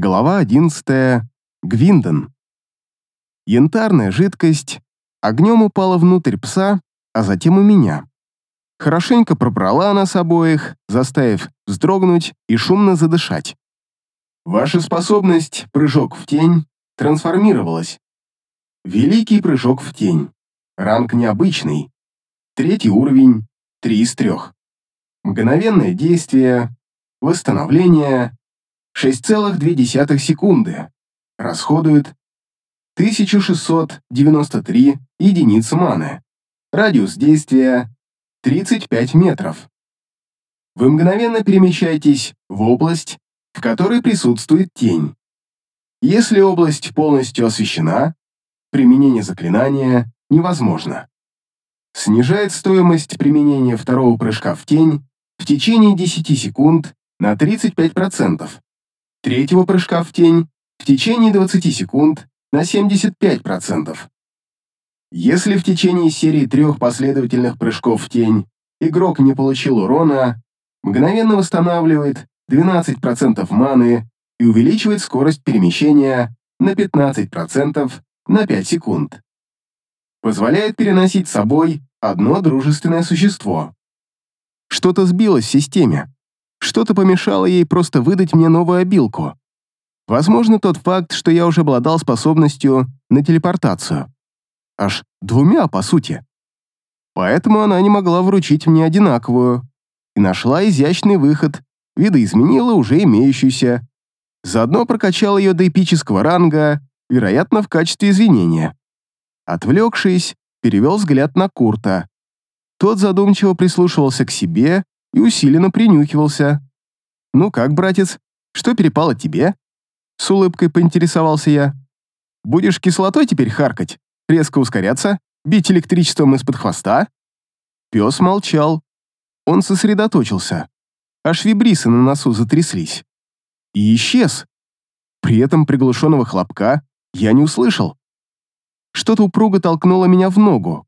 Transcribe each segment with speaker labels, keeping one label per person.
Speaker 1: Глава 11. Гвинден. Янтарная жидкость огнем упала внутрь пса, а затем у меня. Хорошенько пробрала нас обоих, заставив вздрогнуть и шумно задышать. Ваша способность «Прыжок в тень» трансформировалась. Великий прыжок в тень. Ранг необычный. Третий уровень, 3 из 3. Мгновенное действие, восстановление, 6,2 секунды. Расходует 1693 единицы маны. Радиус действия 35 метров. Вы мгновенно перемещаетесь в область, в которой присутствует тень. Если область полностью освещена, применение заклинания невозможно. Снижает стоимость применения второго прыжка в тень в течение 10 секунд на 35% третьего прыжка в тень в течение 20 секунд на 75%. Если в течение серии трех последовательных прыжков в тень игрок не получил урона, мгновенно восстанавливает 12% маны и увеличивает скорость перемещения на 15% на 5 секунд. Позволяет переносить с собой одно дружественное существо. Что-то сбилось в системе. Что-то помешало ей просто выдать мне новую обилку. Возможно, тот факт, что я уже обладал способностью на телепортацию. Аж двумя, по сути. Поэтому она не могла вручить мне одинаковую и нашла изящный выход, видоизменила уже имеющуюся. Заодно прокачал ее до эпического ранга, вероятно, в качестве извинения. Отвлекшись, перевел взгляд на Курта. Тот задумчиво прислушивался к себе и усиленно принюхивался. «Ну как, братец, что перепало тебе?» С улыбкой поинтересовался я. «Будешь кислотой теперь харкать, резко ускоряться, бить электричеством из-под хвоста?» Пес молчал. Он сосредоточился. Аж вибриссы на носу затряслись. И исчез. При этом приглушенного хлопка я не услышал. Что-то упруго толкнуло меня в ногу.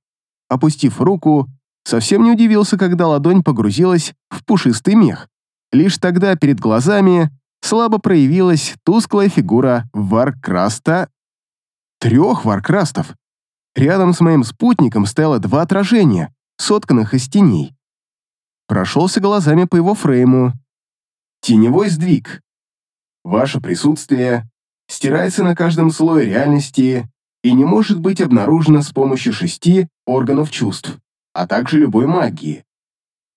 Speaker 1: Опустив руку, Совсем не удивился, когда ладонь погрузилась в пушистый мех. Лишь тогда перед глазами слабо проявилась тусклая фигура Варкраста. Трех Варкрастов. Рядом с моим спутником стояло два отражения, сотканных из теней. Прошелся глазами по его фрейму. Теневой сдвиг. Ваше присутствие стирается на каждом слое реальности и не может быть обнаружено с помощью шести органов чувств а также любой магии.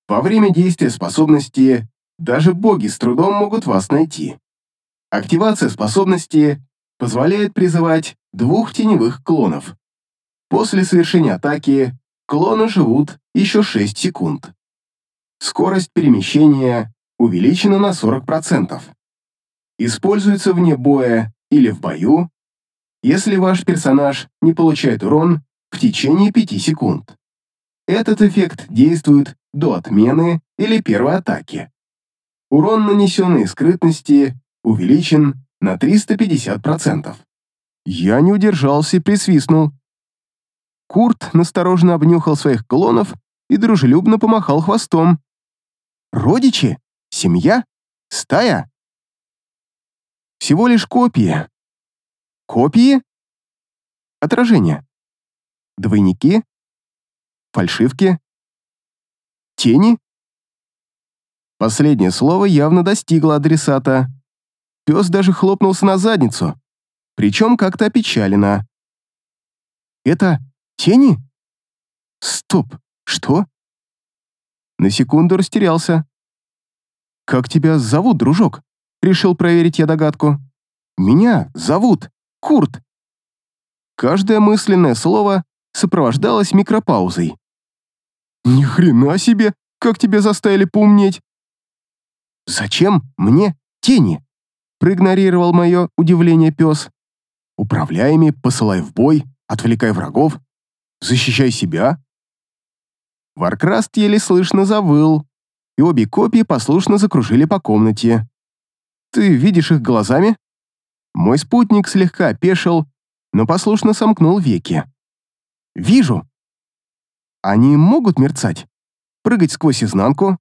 Speaker 1: Во время действия способности даже боги с трудом могут вас найти. Активация способности позволяет призывать двух теневых клонов. После совершения атаки клоны живут еще 6 секунд. Скорость перемещения увеличена на 40%. Используется вне боя или в бою, если ваш персонаж не получает урон в течение 5 секунд. Этот эффект действует до отмены или первой атаки. Урон, нанесенный скрытности, увеличен на 350%. Я не удержался и присвистнул. Курт настороженно обнюхал своих клонов и дружелюбно помахал хвостом. «Родичи? Семья? Стая?» «Всего лишь копии». «Копии?» «Отражение». «Двойники?» Фальшивки? Тени? Последнее слово явно достигло адресата. Пес даже хлопнулся на задницу, причем как-то опечалено. «Это тени?» «Стоп, что?» На секунду растерялся. «Как тебя зовут, дружок?» Решил проверить я догадку. «Меня зовут Курт». Каждое мысленное слово сопровождалось микропаузой. Ни хрена себе, как тебя заставили поумнеть. Зачем мне тени? Проигнорировал мое удивление пес. Управляй ими, посылай в бой, отвлекай врагов, защищай себя. Варкраст еле слышно завыл, и обе копии послушно закружили по комнате. Ты видишь их глазами? Мой спутник слегка опешил, но послушно сомкнул веки. «Вижу», они могут мерцать? Прыгать сквозь изнанку?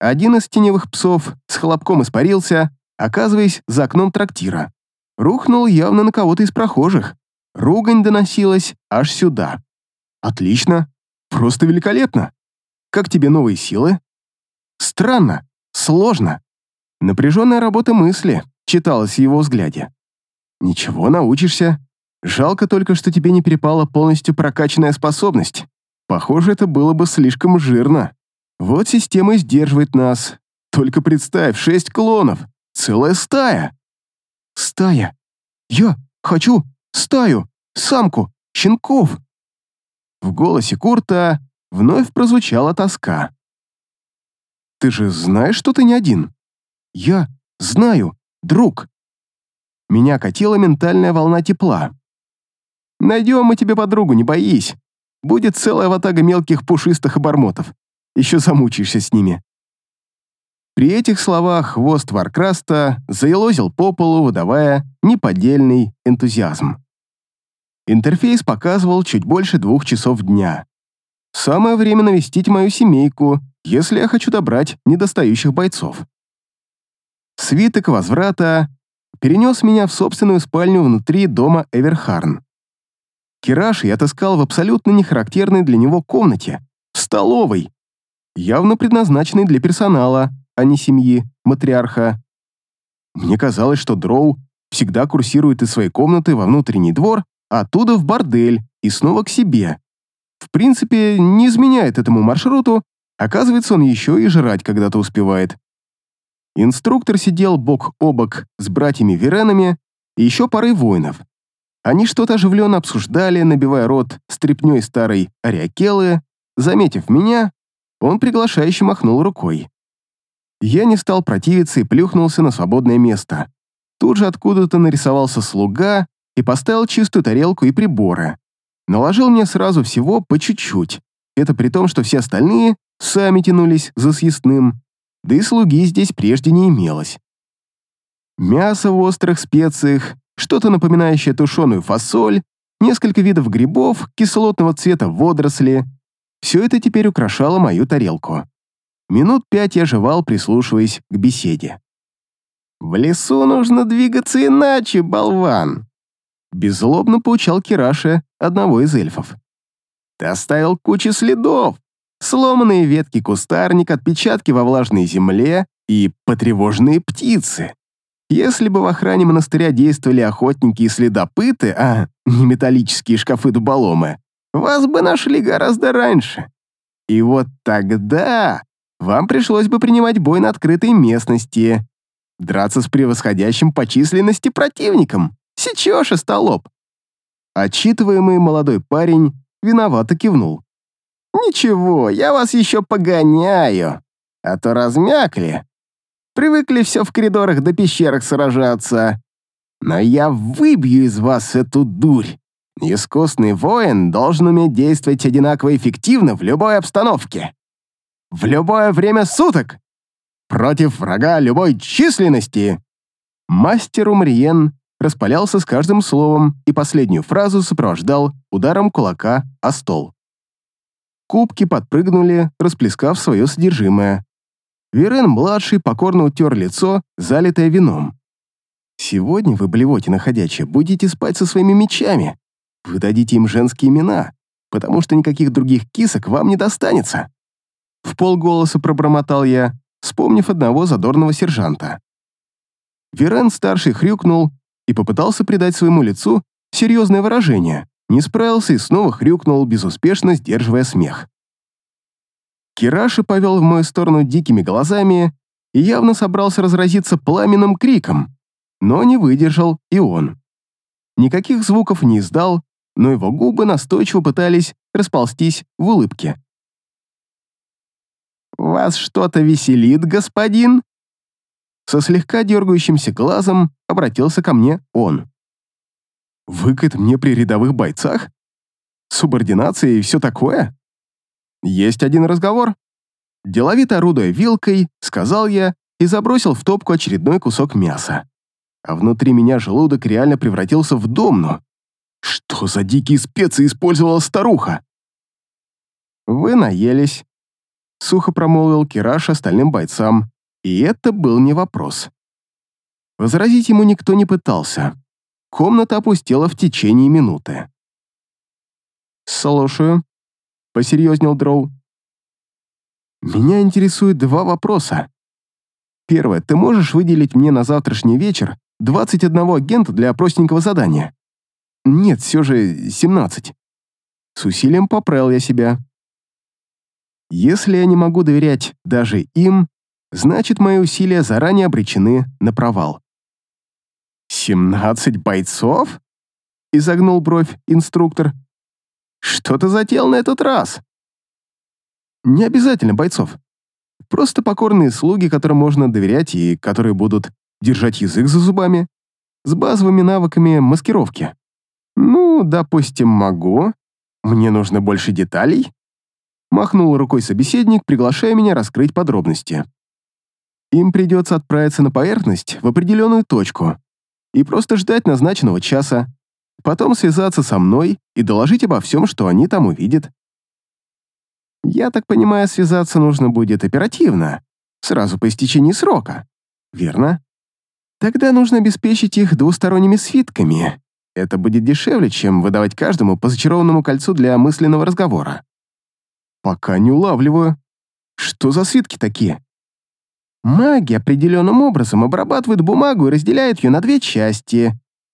Speaker 1: Один из теневых псов с хлопком испарился, оказываясь за окном трактира. Рухнул явно на кого-то из прохожих. Ругань доносилась аж сюда. Отлично. Просто великолепно. Как тебе новые силы? Странно. Сложно. Напряженная работа мысли читалась в его взгляде. Ничего, научишься. Жалко только, что тебе не перепала полностью прокачанная способность. Похоже, это было бы слишком жирно. Вот система сдерживает нас. Только представь, шесть клонов. Целая стая. Стая. Я хочу стаю, самку, щенков. В голосе Курта вновь прозвучала тоска. Ты же знаешь, что ты не один? Я знаю, друг. Меня окатила ментальная волна тепла. Найдем мы тебе подругу, не боись. Будет целая ватага мелких пушистых обормотов. Еще замучаешься с ними. При этих словах хвост Варкраста заелозил по полу, выдавая неподдельный энтузиазм. Интерфейс показывал чуть больше двух часов дня. Самое время навестить мою семейку, если я хочу добрать недостающих бойцов. Свиток возврата перенес меня в собственную спальню внутри дома Эверхарн. Кираж я отыскал в абсолютно нехарактерной для него комнате, в столовой, явно предназначенной для персонала, а не семьи, матриарха. Мне казалось, что Дроу всегда курсирует из своей комнаты во внутренний двор, а оттуда в бордель и снова к себе. В принципе, не изменяет этому маршруту, оказывается, он еще и жрать когда-то успевает. Инструктор сидел бок о бок с братьями Веренами и еще парой воинов. Они что-то оживленно обсуждали, набивая рот стрепней старой Ариакелы. Заметив меня, он приглашающе махнул рукой. Я не стал противиться и плюхнулся на свободное место. Тут же откуда-то нарисовался слуга и поставил чистую тарелку и приборы. Наложил мне сразу всего по чуть-чуть. Это при том, что все остальные сами тянулись за съестным, да и слуги здесь прежде не имелось. Мясо в острых специях, что-то напоминающее тушеную фасоль, несколько видов грибов, кислотного цвета водоросли. Все это теперь украшало мою тарелку. Минут пять я жевал, прислушиваясь к беседе. «В лесу нужно двигаться иначе, болван!» Беззлобно поучал Кираша одного из эльфов. «Ты оставил кучу следов. Сломанные ветки кустарник, отпечатки во влажной земле и потревоженные птицы. Если бы в охране монастыря действовали охотники и следопыты, а не металлические шкафы-дуболомы, вас бы нашли гораздо раньше. И вот тогда вам пришлось бы принимать бой на открытой местности, драться с превосходящим по численности противником. Сечешь, остолоп!» Отчитываемый молодой парень виновато кивнул. «Ничего, я вас еще погоняю, а то размякли. Привыкли все в коридорах до да пещерах сражаться. Но я выбью из вас эту дурь. Искусный воин должен уметь действовать одинаково эффективно в любой обстановке в любое время суток, против врага любой численности. Мастер Умриен распалялся с каждым словом и последнюю фразу сопровождал ударом кулака о стол. Кубки подпрыгнули, расплескав свое содержимое. Верен-младший покорно утер лицо, залитое вином. «Сегодня вы, блевоте находячие, будете спать со своими мечами. Вы дадите им женские имена, потому что никаких других кисок вам не достанется. В полголоса пробормотал я, вспомнив одного задорного сержанта. Верен-старший хрюкнул и попытался придать своему лицу серьезное выражение, не справился и снова хрюкнул, безуспешно сдерживая смех. Кираши повел в мою сторону дикими глазами и явно собрался разразиться пламенным криком, но не выдержал и он. Никаких звуков не издал, но его губы настойчиво пытались расползтись в улыбке. «Вас что-то веселит, господин?» Со слегка дергающимся глазом обратился ко мне он. «Выкат мне при рядовых бойцах? Субординация и все такое?» «Есть один разговор». Деловито орудуя вилкой, сказал я и забросил в топку очередной кусок мяса. А внутри меня желудок реально превратился в домну. Что за дикие специи использовала старуха? Вы наелись, сухо промолвил Кираш остальным бойцам, и это был не вопрос. Возразить ему никто не пытался. Комната опустела в течение минуты. «Слушаю», — посерьезнел Дроу. «Меня интересует два вопроса. Первое. Ты можешь выделить мне на завтрашний вечер 21 агента для простенького задания? Нет, все же 17. С усилием поправил я себя. Если я не могу доверять даже им, значит, мои усилия заранее обречены на провал. «Семнадцать бойцов?» — изогнул бровь инструктор. «Что ты затеял на этот раз?» «Не обязательно бойцов. Просто покорные слуги, которым можно доверять и которые будут держать язык за зубами, с базовыми навыками маскировки. Ну, допустим, могу. Мне нужно больше деталей. Махнул рукой собеседник, приглашая меня раскрыть подробности. Им придется отправиться на поверхность в определенную точку и просто ждать назначенного часа, потом связаться со мной и доложить обо всем, что они там увидят. Я так понимаю, связаться нужно будет оперативно, сразу по истечении срока. Верно? Тогда нужно обеспечить их двусторонними свитками. Это будет дешевле, чем выдавать каждому по зачарованному кольцу для мысленного разговора. Пока не улавливаю. Что за свитки такие? Маги определенным образом обрабатывают бумагу и разделяют ее на две части.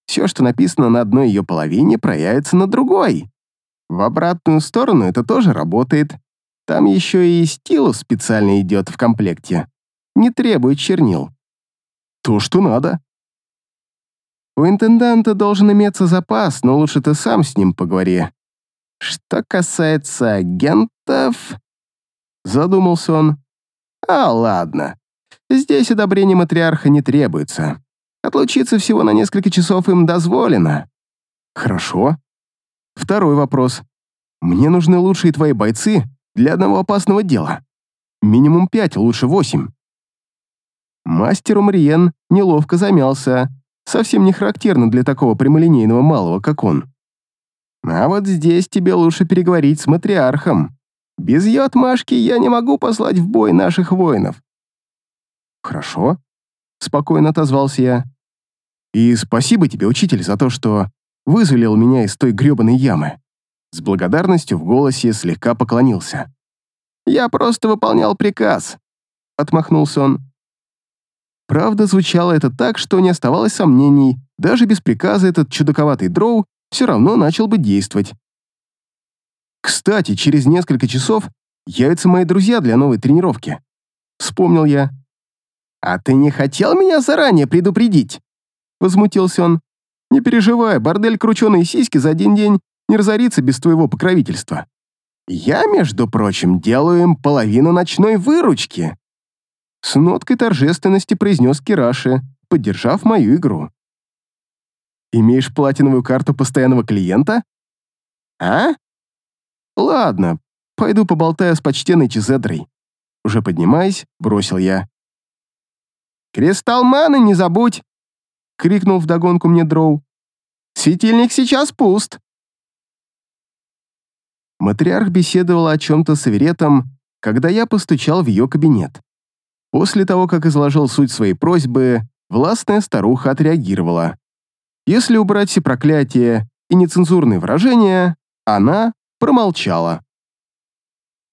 Speaker 1: Все, что написано на одной ее половине, проявится на другой. В обратную сторону это тоже работает. Там еще и стилус специально идет в комплекте. Не требует чернил. То, что надо. У интенданта должен иметься запас, но лучше ты сам с ним поговори. Что касается агентов... Задумался он. А, ладно. Здесь одобрение матриарха не требуется. Отлучиться всего на несколько часов им дозволено. Хорошо. Второй вопрос. Мне нужны лучшие твои бойцы для одного опасного дела. Минимум пять, лучше восемь. Мастер Умриен неловко замялся, совсем не характерно для такого прямолинейного малого, как он. А вот здесь тебе лучше переговорить с матриархом. Без ее отмашки я не могу послать в бой наших воинов. Хорошо, спокойно отозвался я. И спасибо тебе, учитель, за то, что вызволил меня из той грёбаной ямы. С благодарностью в голосе слегка поклонился. «Я просто выполнял приказ», — отмахнулся он. Правда, звучало это так, что не оставалось сомнений, даже без приказа этот чудаковатый дроу все равно начал бы действовать. «Кстати, через несколько часов явятся мои друзья для новой тренировки», — вспомнил я. «А ты не хотел меня заранее предупредить?» — возмутился он. «Не переживай, бордель крученые сиськи за один день не разорится без твоего покровительства. Я, между прочим, делаю им половину ночной выручки. С ноткой торжественности произнес Кираши, поддержав мою игру. Имеешь платиновую карту постоянного клиента? А? Ладно, пойду поболтаю с почтенной Чизедрой. Уже поднимаясь, бросил я. «Кристалл маны не забудь!» — крикнул вдогонку мне Дроу. «Светильник сейчас пуст!» Матриарх беседовала о чем-то с Аверетом, когда я постучал в ее кабинет. После того, как изложил суть своей просьбы, властная старуха отреагировала. Если убрать все проклятия и нецензурные выражения, она промолчала.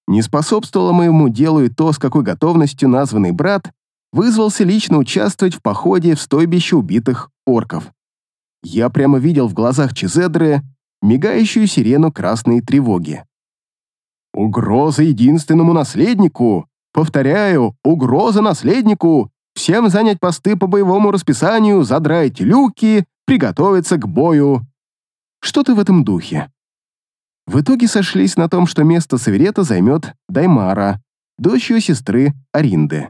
Speaker 1: Не способствовало моему делу и то, с какой готовностью названный брат вызвался лично участвовать в походе в стойбище убитых орков. Я прямо видел в глазах Чизедры мигающую сирену красной тревоги. «Угроза единственному наследнику! Повторяю, угроза наследнику! Всем занять посты по боевому расписанию, задрать люки, приготовиться к бою!» Что-то в этом духе. В итоге сошлись на том, что место Саверета займет Даймара, дочь ее сестры Аринды.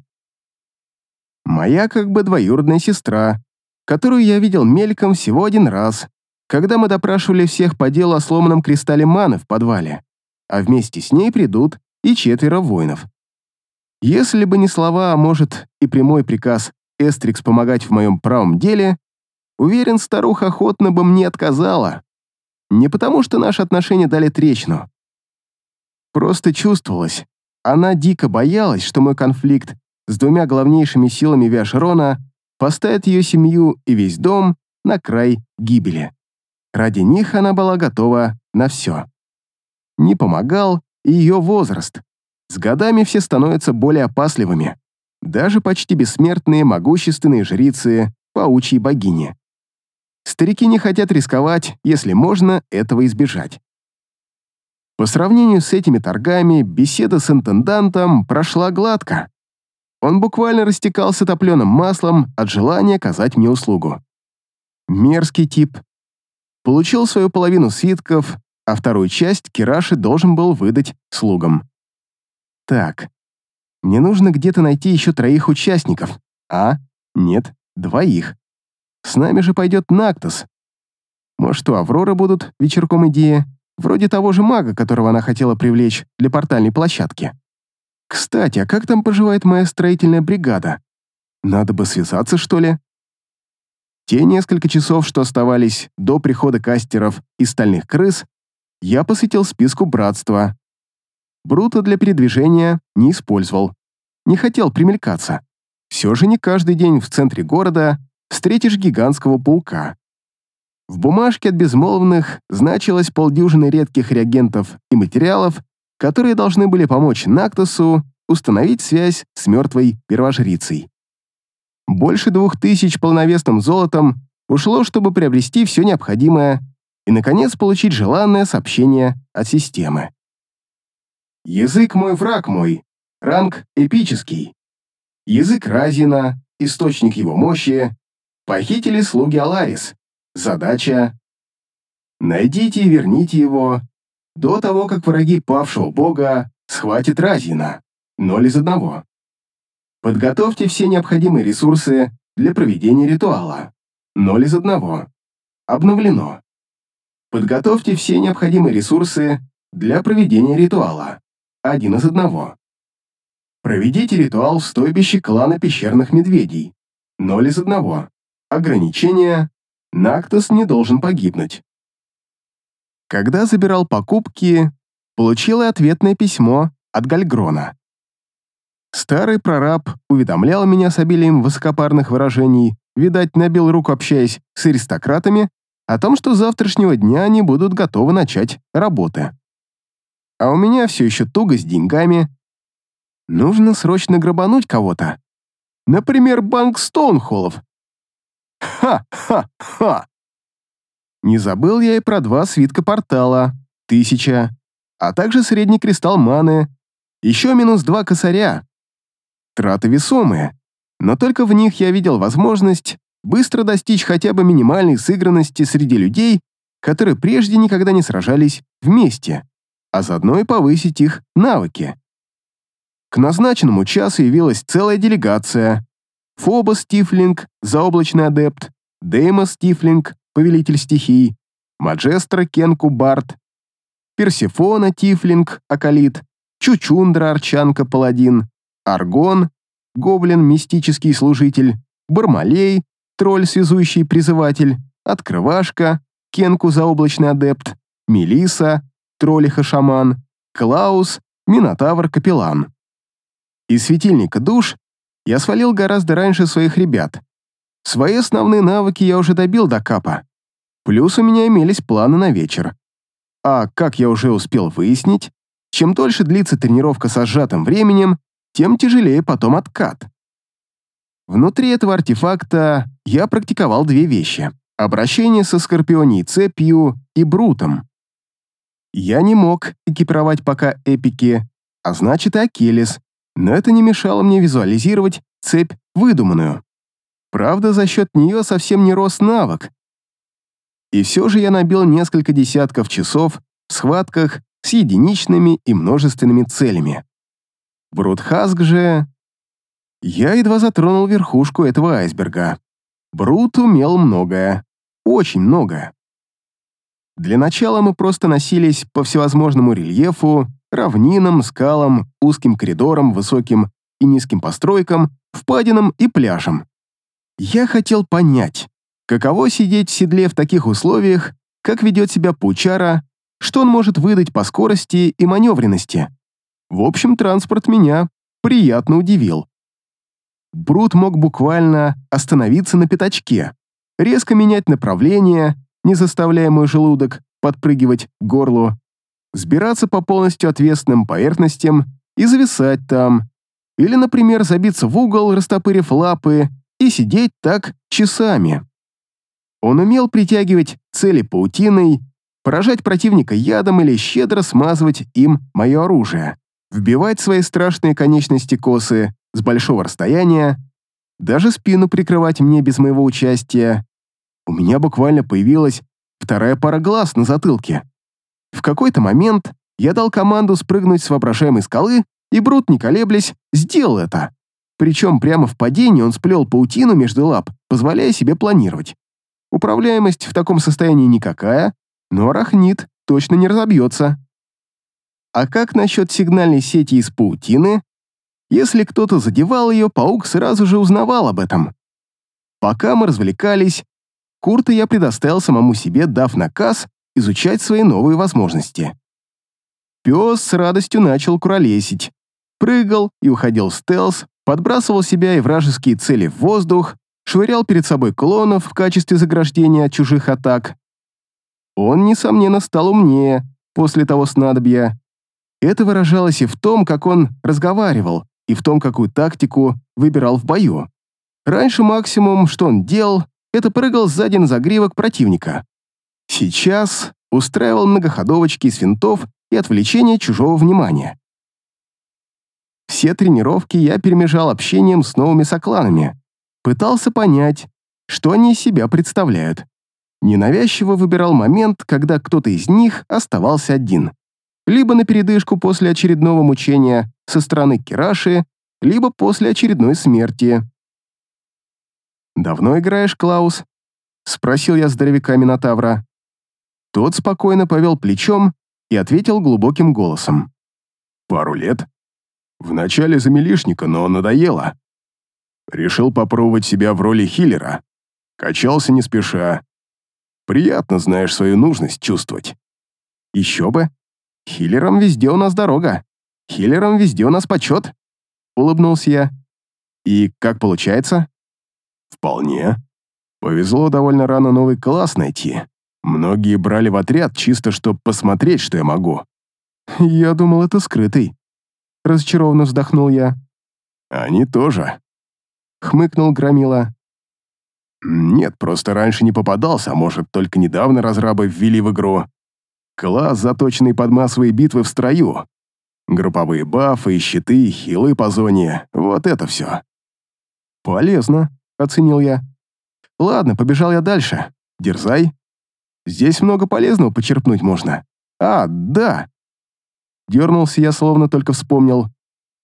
Speaker 1: Моя как бы двоюродная сестра, которую я видел мельком всего один раз, когда мы допрашивали всех по делу о сломанном кристалле маны в подвале, а вместе с ней придут и четверо воинов. Если бы не слова, а может и прямой приказ Эстрикс помогать в моем правом деле, уверен, старуха охотно бы мне отказала. Не потому, что наши отношения дали трещину. Просто чувствовалось, она дико боялась, что мой конфликт с двумя главнейшими силами Виашерона поставит ее семью и весь дом на край гибели. Ради них она была готова на все. Не помогал и ее возраст. С годами все становятся более опасливыми. Даже почти бессмертные могущественные жрицы паучьей богини. Старики не хотят рисковать, если можно этого избежать. По сравнению с этими торгами, беседа с интендантом прошла гладко. Он буквально растекался топленым маслом от желания оказать мне услугу. Мерзкий тип. Получил свою половину свитков, а вторую часть Кираши должен был выдать слугам. Так, мне нужно где-то найти еще троих участников. А, нет, двоих. С нами же пойдет Нактос. Может, у Авроры будут вечерком идеи, вроде того же мага, которого она хотела привлечь для портальной площадки. Кстати, а как там поживает моя строительная бригада? Надо бы связаться, что ли? Те несколько часов, что оставались до прихода кастеров и стальных крыс, я посвятил списку братства. Брута для передвижения не использовал. Не хотел примелькаться. Все же не каждый день в центре города встретишь гигантского паука. В бумажке от безмолвных значилось полдюжины редких реагентов и материалов, которые должны были помочь Нактусу установить связь с мертвой первожрицей. Больше двух тысяч полновесным золотом ушло, чтобы приобрести все необходимое и, наконец, получить желанное сообщение от системы. Язык мой, враг мой. Ранг эпический. Язык Разина, источник его мощи, Похитили слуги Аларис. Задача — найдите и верните его до того, как враги павшего бога схватят Разина. Ноль из одного. Подготовьте все необходимые ресурсы для проведения ритуала. Ноль из одного. Обновлено. Подготовьте все необходимые ресурсы для проведения ритуала. Один из одного. Проведите ритуал в стойбище клана пещерных медведей. Ноль из одного. Ограничение. Нактос не должен погибнуть. Когда забирал покупки, получил и ответное письмо от Гальгрона. Старый прораб уведомлял меня с обилием высокопарных выражений, видать, набил руку, общаясь с аристократами, о том, что с завтрашнего дня они будут готовы начать работы. А у меня все еще туго с деньгами. Нужно срочно грабануть кого-то. Например, банк Стоунхоллов, Ха-ха-ха! Не забыл я и про два свитка портала, тысяча, а также средний кристалл маны, еще минус два косаря. Траты весомые, но только в них я видел возможность быстро достичь хотя бы минимальной сыгранности среди людей, которые прежде никогда не сражались вместе, а заодно и повысить их навыки. К назначенному часу явилась целая делегация, Фобос Тифлинг, заоблачный адепт, Деймос Тифлинг, повелитель стихий, Маджестра Кенку Барт, Персифона Тифлинг, Акалит, Чучундра Арчанка Паладин, Аргон, Гоблин Мистический Служитель, Бармалей, Тролль Связующий Призыватель, Открывашка, Кенку Заоблачный Адепт, Мелиса, Троллиха Шаман, Клаус, Минотавр Капеллан. Из светильника душ я свалил гораздо раньше своих ребят. Свои основные навыки я уже добил до капа. Плюс у меня имелись планы на вечер. А, как я уже успел выяснить, чем дольше длится тренировка со сжатым временем, тем тяжелее потом откат. Внутри этого артефакта я практиковал две вещи — обращение со Скорпионией цепью и Брутом. Я не мог экипировать пока эпики, а значит и Акелис, но это не мешало мне визуализировать цепь выдуманную. Правда, за счет нее совсем не рос навык. И все же я набил несколько десятков часов в схватках с единичными и множественными целями. Брутхаск же... Я едва затронул верхушку этого айсберга. Брут умел многое. Очень многое. Для начала мы просто носились по всевозможному рельефу, равнинам, скалам, узким коридорам, высоким и низким постройкам, впадинам и пляжам. Я хотел понять, каково сидеть в седле в таких условиях, как ведет себя паучара, что он может выдать по скорости и маневренности. В общем, транспорт меня приятно удивил. Брут мог буквально остановиться на пятачке, резко менять направление, не заставляя мой желудок подпрыгивать к горлу, сбираться по полностью отвесным поверхностям и зависать там, или, например, забиться в угол, растопырив лапы, и сидеть так часами. Он умел притягивать цели паутиной, поражать противника ядом или щедро смазывать им мое оружие, вбивать свои страшные конечности косы с большого расстояния, даже спину прикрывать мне без моего участия. У меня буквально появилась вторая пара глаз на затылке. В какой-то момент я дал команду спрыгнуть с воображаемой скалы, и Брут, не колеблясь, сделал это. Причем прямо в падении он сплел паутину между лап, позволяя себе планировать. Управляемость в таком состоянии никакая, но арахнит точно не разобьется. А как насчет сигнальной сети из паутины? Если кто-то задевал ее, паук сразу же узнавал об этом. Пока мы развлекались, Курта я предоставил самому себе, дав наказ изучать свои новые возможности. Пес с радостью начал куролесить, прыгал и уходил в стелс, подбрасывал себя и вражеские цели в воздух, швырял перед собой клонов в качестве заграждения от чужих атак. Он, несомненно, стал умнее после того снадобья. Это выражалось и в том, как он разговаривал, и в том, какую тактику выбирал в бою. Раньше максимум, что он делал, это прыгал сзади на загривок противника. Сейчас устраивал многоходовочки из винтов и отвлечение чужого внимания. Все тренировки я перемежал общением с новыми сокланами. Пытался понять, что они из себя представляют. Ненавязчиво выбирал момент, когда кто-то из них оставался один. Либо на передышку после очередного мучения со стороны Кираши, либо после очередной смерти. «Давно играешь, Клаус?» — спросил я здоровяка Минотавра. Тот спокойно повел плечом и ответил глубоким голосом. «Пару лет. Вначале за милишника, но надоело. Решил попробовать себя в роли хиллера. Качался не спеша. Приятно, знаешь, свою нужность чувствовать. Еще бы. Хиллерам везде у нас дорога. Хиллерам везде у нас почет. Улыбнулся я. И как получается? Вполне. Повезло довольно рано новый класс найти. Многие брали в отряд чисто, чтобы посмотреть, что я могу. Я думал, это скрытый. Разочарованно вздохнул я. Они тоже. Хмыкнул Громила. Нет, просто раньше не попадался, а может, только недавно разрабы ввели в игру. Класс, заточенный под массовые битвы в строю. Групповые бафы и щиты, хилы по зоне. Вот это все. Полезно, оценил я. Ладно, побежал я дальше. Дерзай. Здесь много полезного почерпнуть можно. А, да. Дернулся я, словно только вспомнил.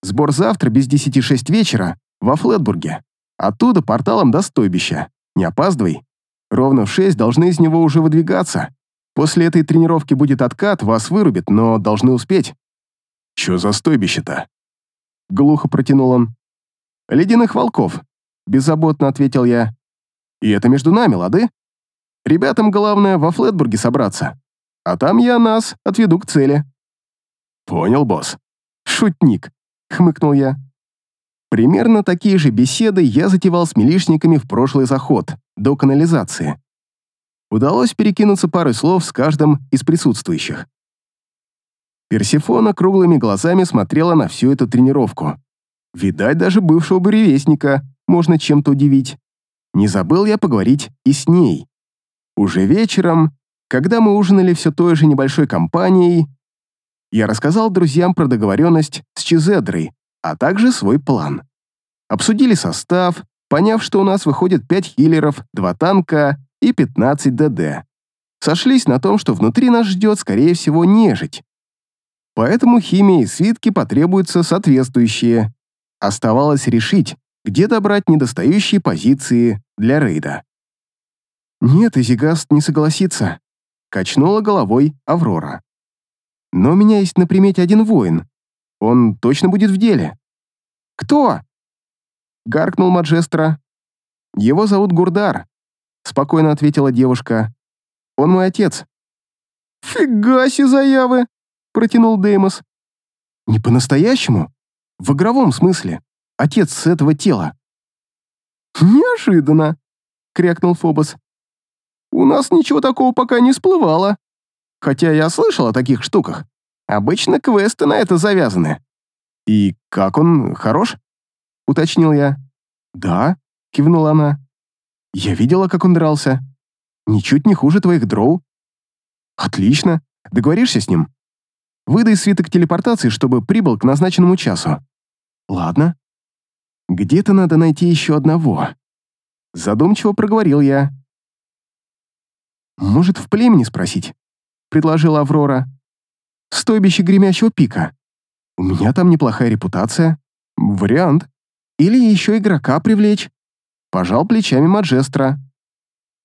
Speaker 1: Сбор завтра без десяти шесть вечера во Флетбурге. Оттуда порталом до стойбища. Не опаздывай. Ровно в шесть должны из него уже выдвигаться. После этой тренировки будет откат, вас вырубит, но должны успеть. Чё за стойбище-то? Глухо протянул он. Ледяных волков. Беззаботно ответил я. И это между нами, лады? Ребятам главное во Флетбурге собраться. А там я нас отведу к цели». «Понял, босс». «Шутник», — хмыкнул я. Примерно такие же беседы я затевал с милишниками в прошлый заход, до канализации. Удалось перекинуться парой слов с каждым из присутствующих. Персифона круглыми глазами смотрела на всю эту тренировку. Видать, даже бывшего буревестника можно чем-то удивить. Не забыл я поговорить и с ней. Уже вечером, когда мы ужинали все той же небольшой компанией, я рассказал друзьям про договоренность с Чизедрой, а также свой план. Обсудили состав, поняв, что у нас выходит 5 хиллеров, 2 танка и 15 ДД. Сошлись на том, что внутри нас ждет, скорее всего, нежить. Поэтому химии и свитки потребуются соответствующие. Оставалось решить, где добрать недостающие позиции для рейда. «Нет, Изигаст не согласится», — качнула головой Аврора. «Но у меня есть на примете один воин. Он точно будет в деле». «Кто?» — гаркнул Маджестра. «Его зовут Гурдар», — спокойно ответила девушка. «Он мой отец». «Фига себе заявы!» — протянул Деймос. «Не по-настоящему? В игровом смысле. Отец с этого тела.
Speaker 2: «Неожиданно!» — крякнул Фобос. «У нас ничего такого пока не всплывало. Хотя я слышал о таких штуках. Обычно квесты на это завязаны». «И как он, хорош?» — уточнил я. «Да», — кивнула она. «Я видела, как он дрался. Ничуть не хуже твоих дроу». «Отлично. Договоришься с ним? Выдай свиток телепортации, чтобы прибыл к назначенному часу». «Ладно». «Где-то надо найти еще одного». Задумчиво проговорил я. «Может, в племени спросить?» — предложила Аврора. «Стойбище гремящего пика. У меня там неплохая репутация. Вариант. Или еще игрока привлечь». Пожал плечами Маджестра.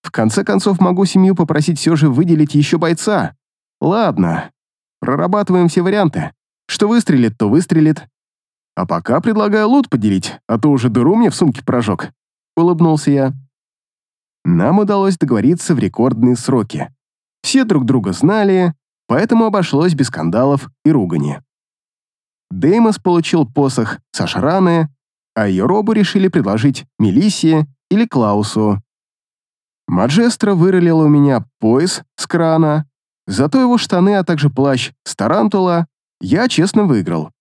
Speaker 2: «В конце концов, могу семью попросить все же выделить еще бойца. Ладно, прорабатываем все варианты. Что выстрелит, то выстрелит. А пока предлагаю лут поделить, а то уже дыру мне в сумке прожег улыбнулся я. Нам удалось договориться в рекордные сроки. Все друг друга знали, поэтому обошлось без скандалов и ругани. Деймос получил посох Сашраны, а ее робу решили предложить Мелиссе или Клаусу. Маджестро вырылила у меня пояс с крана, зато его штаны, а также плащ с тарантула я честно выиграл.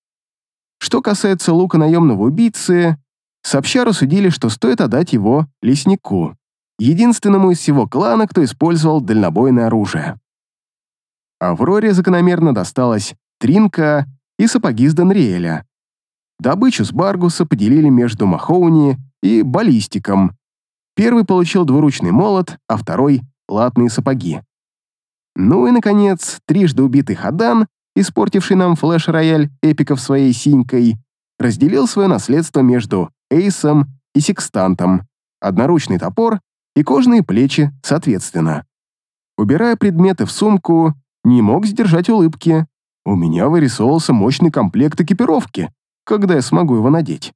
Speaker 2: Что касается лука наемного убийцы, Сообща рассудили, что стоит отдать его леснику, единственному из всего клана, кто использовал дальнобойное оружие. Авроре закономерно досталась тринка и сапоги с Данриэля. Добычу с Баргуса поделили между Махоуни и Баллистиком. Первый получил двуручный молот, а второй — латные сапоги. Ну и, наконец, трижды убитый Хадан, испортивший нам флеш-рояль эпиков своей синькой, разделил свое наследство между эйсом и секстантом, одноручный топор и кожаные плечи соответственно. Убирая предметы в сумку, не мог сдержать улыбки. У меня вырисовывался мощный комплект экипировки, когда я смогу его надеть.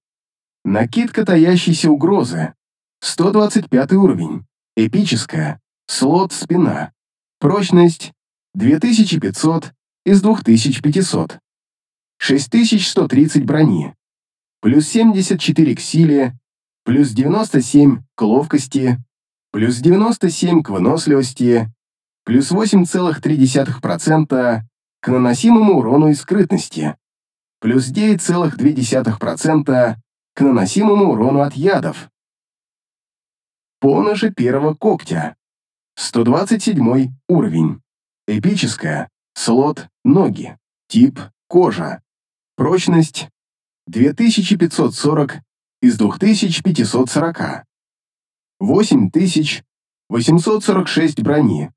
Speaker 2: Накидка таящейся угрозы. 125 уровень. Эпическая. Слот спина. Прочность 2500 из 2500. 6130 брони плюс 74 к силе, плюс 97 к ловкости, плюс 97 к выносливости, плюс 8,3% к наносимому урону и скрытности, плюс 9,2% к наносимому урону от ядов. Поножи первого когтя. 127 уровень. Эпическая. Слот ноги. Тип кожа. Прочность 2540 из 2540. 8846 брони.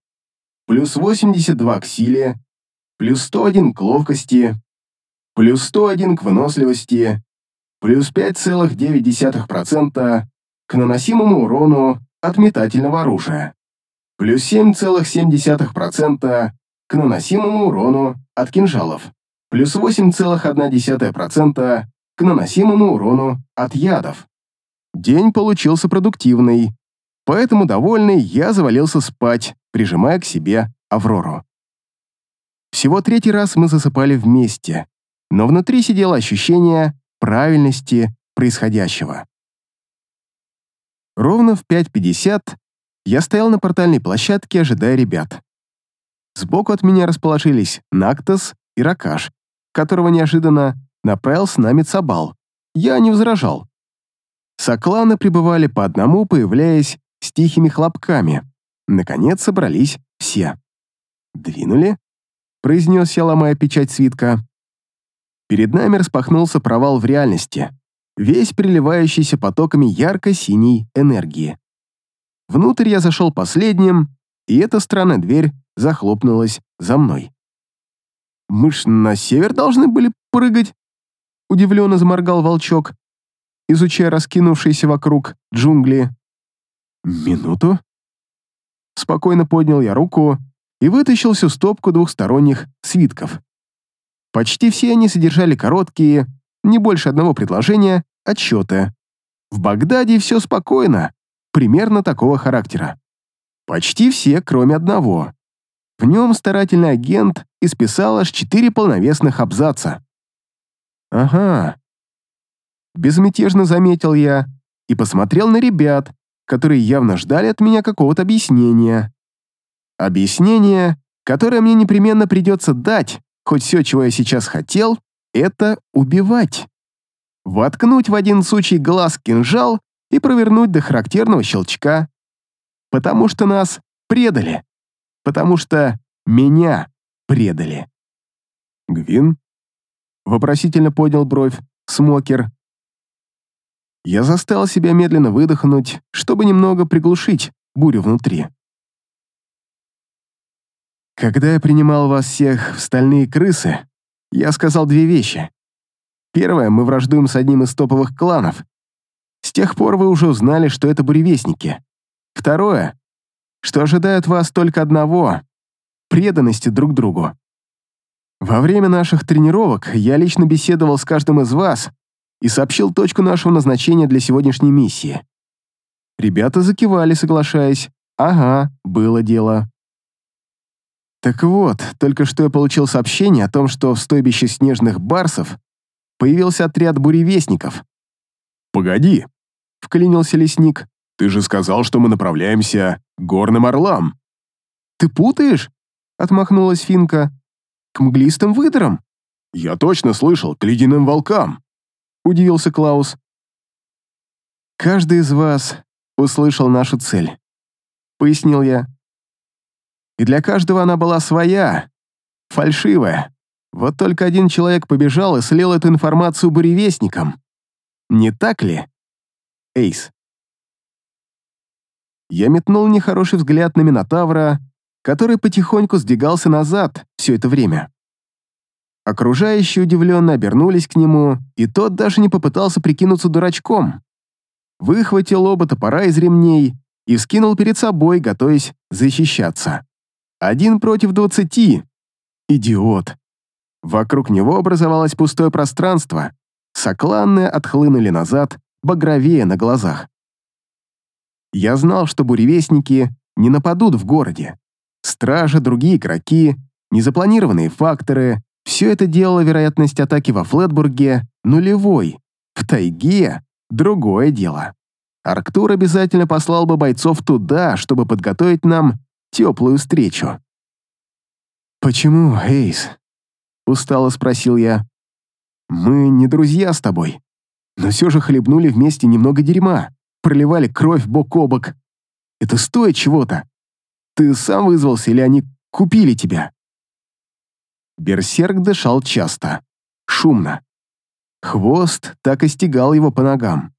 Speaker 2: Плюс 82 к силе. Плюс 101 к ловкости. Плюс 101 к выносливости. Плюс 5,9% к наносимому урону от метательного оружия. Плюс 7,7% к наносимому урону от кинжалов. Плюс 8,1% к наносимому урону от ядов. День получился продуктивный, поэтому, довольный, я завалился спать, прижимая к себе Аврору. Всего третий раз мы засыпали вместе, но внутри сидело ощущение правильности происходящего. Ровно в 5.50 я стоял на портальной площадке, ожидая ребят. Сбоку от меня расположились Нактос и Ракаш, которого неожиданно направил с нами Цабал. Я не возражал. Сокланы прибывали по одному, появляясь с тихими хлопками. Наконец собрались все. «Двинули?» — произнес я, ломая печать свитка. Перед нами распахнулся провал в реальности, весь приливающийся потоками ярко-синей энергии. Внутрь я зашел последним, и эта странная дверь захлопнулась за мной. «Мы ж на север должны были прыгать?» Удивленно заморгал волчок, изучая раскинувшиеся вокруг джунгли. «Минуту?» Спокойно поднял я руку и вытащил всю стопку двухсторонних свитков. Почти все они содержали короткие, не больше одного предложения, отчеты. В Багдаде все спокойно, примерно такого характера. Почти все, кроме одного. В нем старательный агент исписал аж четыре полновесных абзаца. «Ага». Безмятежно заметил я и посмотрел на ребят, которые явно ждали от меня какого-то объяснения. Объяснение, которое мне непременно придется дать, хоть все, чего я сейчас хотел, это убивать. Воткнуть в один случай глаз кинжал и провернуть до характерного щелчка. Потому что нас предали. Потому что меня предали.
Speaker 1: Гвин?
Speaker 2: Вопросительно поднял бровь Смокер. Я заставил себя медленно выдохнуть, чтобы немного приглушить бурю внутри. Когда я принимал вас всех в стальные крысы, я сказал две вещи. Первое, мы враждуем с одним из топовых кланов. С тех пор вы уже узнали, что это буревестники. Второе, что ожидает вас только одного — преданности друг другу. Во время наших тренировок я лично беседовал с каждым из вас и сообщил точку нашего назначения для сегодняшней миссии. Ребята закивали, соглашаясь. Ага, было дело. Так вот, только что я получил сообщение о том, что в стойбище снежных барсов появился отряд буревестников.
Speaker 1: «Погоди», —
Speaker 2: вклинился лесник.
Speaker 1: «Ты же сказал, что мы направляемся к горным орлам».
Speaker 2: «Ты путаешь?» — отмахнулась Финка. «К мглистым выдрам».
Speaker 1: «Я точно слышал, к ледяным волкам», — удивился Клаус.
Speaker 2: «Каждый из вас услышал нашу цель», — пояснил я. И для каждого она была своя, фальшивая. Вот только один человек побежал и слил эту информацию буревестникам. Не так ли? Эйс. Я метнул нехороший взгляд на Минотавра, который потихоньку сдвигался назад все это время. Окружающие удивленно обернулись к нему, и тот даже не попытался прикинуться дурачком. Выхватил оба топора из ремней и скинул перед собой, готовясь защищаться. Один против двадцати. Идиот. Вокруг него образовалось пустое пространство. Сокланные отхлынули назад, багровее на глазах. Я знал, что буревестники не нападут в городе. Стражи, другие игроки, незапланированные факторы — все это делало вероятность атаки во Флетбурге нулевой. В тайге — другое дело. Арктур обязательно послал бы бойцов туда, чтобы подготовить нам теплую встречу. «Почему, Эйс?» — устало спросил я. «Мы не друзья с тобой, но все же хлебнули вместе немного дерьма, проливали кровь бок о бок. Это стоит чего-то. Ты сам вызвался или они купили тебя?» Берсерк дышал часто, шумно. Хвост так и стегал его по ногам.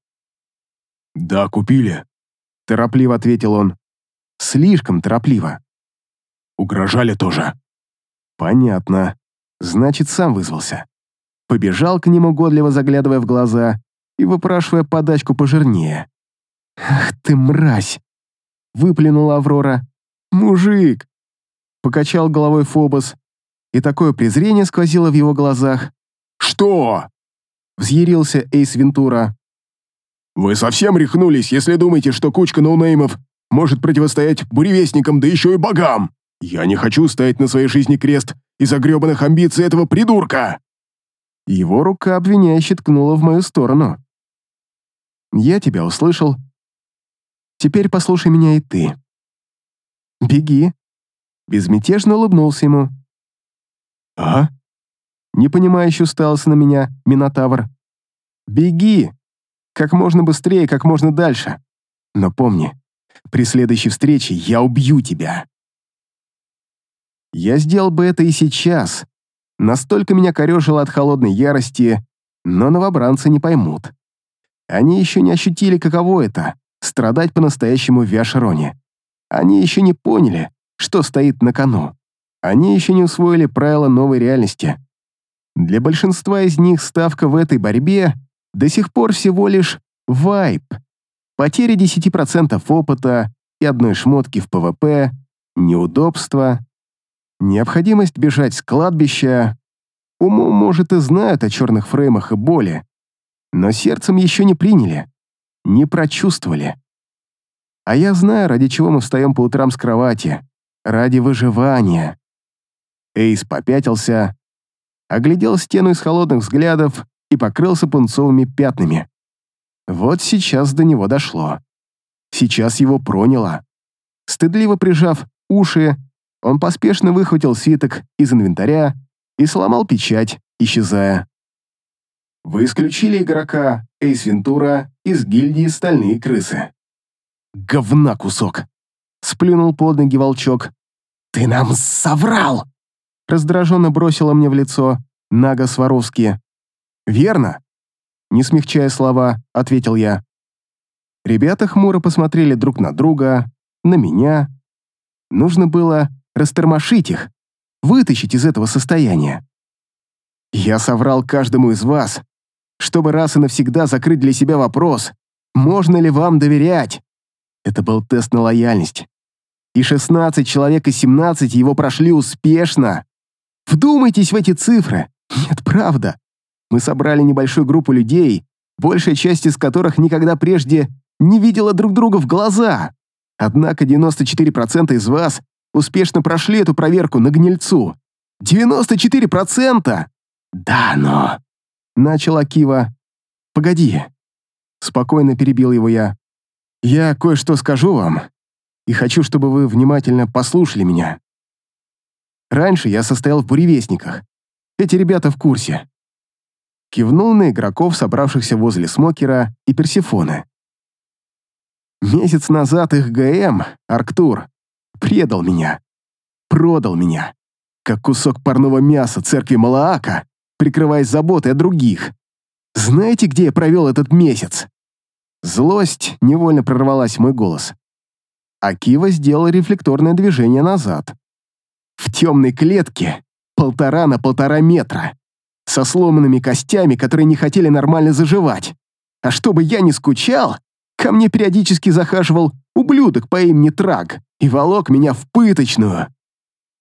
Speaker 1: «Да, купили», —
Speaker 2: торопливо ответил он. Слишком торопливо.
Speaker 1: Угрожали тоже.
Speaker 2: Понятно. Значит, сам вызвался. Побежал к нему, угодливо заглядывая в глаза и выпрашивая подачку пожирнее. «Ах ты, мразь!» — выплюнула Аврора. «Мужик!» — покачал головой Фобос, и такое презрение сквозило в его глазах.
Speaker 1: «Что?»
Speaker 2: — взъярился Эйс Вентура.
Speaker 1: «Вы совсем рехнулись, если думаете, что кучка ноунеймов может противостоять буревестникам, да еще и богам. Я не хочу ставить на своей жизни крест из-за гребаных амбиций этого придурка!»
Speaker 2: Его рука обвиняюще ткнула в мою сторону. «Я тебя услышал. Теперь послушай меня и ты. Беги!» Безмятежно улыбнулся ему.
Speaker 1: «А?»
Speaker 2: Непонимающе уставился на меня Минотавр. «Беги! Как можно быстрее, как можно дальше. Но помни, при следующей встрече я убью тебя. Я сделал бы это и сейчас. Настолько меня корежило от холодной ярости, но новобранцы не поймут. Они еще не ощутили, каково это — страдать по-настоящему в Виашероне. Они еще не поняли, что стоит на кону. Они еще не усвоили правила новой реальности. Для большинства из них ставка в этой борьбе до сих пор всего лишь вайп — Потеря 10% опыта и одной шмотки в ПВП, неудобства, необходимость бежать с кладбища. Умом, может, и знают о черных фреймах и боли, но сердцем еще не приняли, не прочувствовали. А я знаю, ради чего мы встаем по утрам с кровати. Ради выживания. Эйс попятился, оглядел стену из холодных взглядов и покрылся пунцовыми пятнами. Вот сейчас до него дошло. Сейчас его проняло. Стыдливо прижав уши, он поспешно выхватил свиток из инвентаря и сломал печать, исчезая. Вы исключили игрока Эйс Вентура из гильдии «Стальные крысы». «Говна кусок!» — сплюнул под ноги волчок. «Ты нам соврал!» — раздраженно бросила мне в лицо Нага Сваровски. «Верно!» — не смягчая слова, ответил я. Ребята хмуро посмотрели друг на друга, на меня. Нужно было растормошить их, вытащить из этого состояния. Я соврал каждому из вас, чтобы раз и навсегда закрыть для себя вопрос, можно ли вам доверять. Это был тест на лояльность. И 16 человек из 17 его прошли успешно. Вдумайтесь в эти цифры. Нет, правда. Мы собрали небольшую группу людей, большая часть из которых никогда прежде не видела друг друга в глаза. Однако 94% из вас успешно прошли эту проверку на гнильцу. 94%! Да, но... Начал Акива. «Погоди». Спокойно перебил его я. «Я кое-что скажу вам, и хочу, чтобы вы внимательно послушали меня. Раньше я состоял в буревестниках. Эти ребята в курсе». Кивнул на игроков, собравшихся возле Смокера и Персифоны. Месяц назад их ГМ, Арктур, предал меня. Продал меня. Как кусок парного мяса церкви Малаака прикрываясь заботой о других. Знаете, где я провел этот месяц?» Злость невольно прорвалась мой голос. Акива сделал рефлекторное движение назад. В темной клетке полтора на полтора метра, со сломанными костями, которые не хотели нормально заживать. А чтобы я не скучал, ко мне периодически захаживал ублюдок по имени Трак и волок меня в пыточную.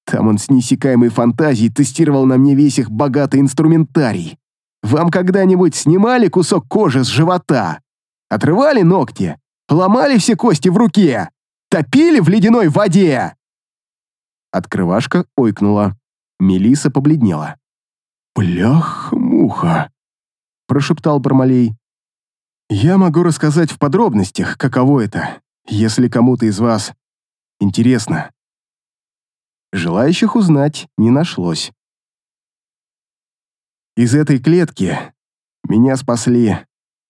Speaker 2: Там он с неиссякаемой фантазией тестировал на мне весь их богатый инструментарий. Вам когда-нибудь снимали кусок кожи с живота? Отрывали ногти? Ломали все кости в руке? Топили в ледяной воде?» Открывашка ойкнула. Мелиса побледнела. «Блях-муха!» — прошептал Бармалей. «Я могу рассказать в подробностях, каково это, если кому-то из вас интересно. Желающих узнать не нашлось. Из этой клетки меня спасли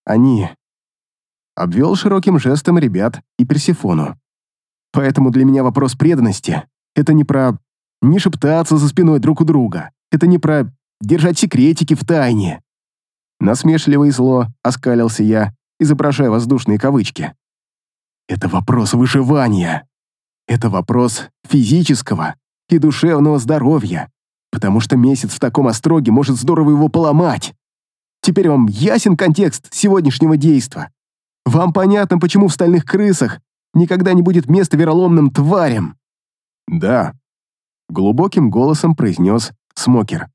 Speaker 2: они. Обвел широким жестом ребят и Персифону. Поэтому для меня вопрос преданности — это не про не шептаться за спиной друг у друга, это не про держать секретики в тайне. Насмешливо и зло оскалился я, изображая воздушные кавычки. Это вопрос выживания. Это вопрос физического и душевного здоровья, потому что месяц в таком остроге может здорово его поломать. Теперь вам ясен контекст сегодняшнего действа. Вам понятно, почему в стальных крысах никогда не будет места вероломным тварям?» «Да», — глубоким голосом произнес Смокер.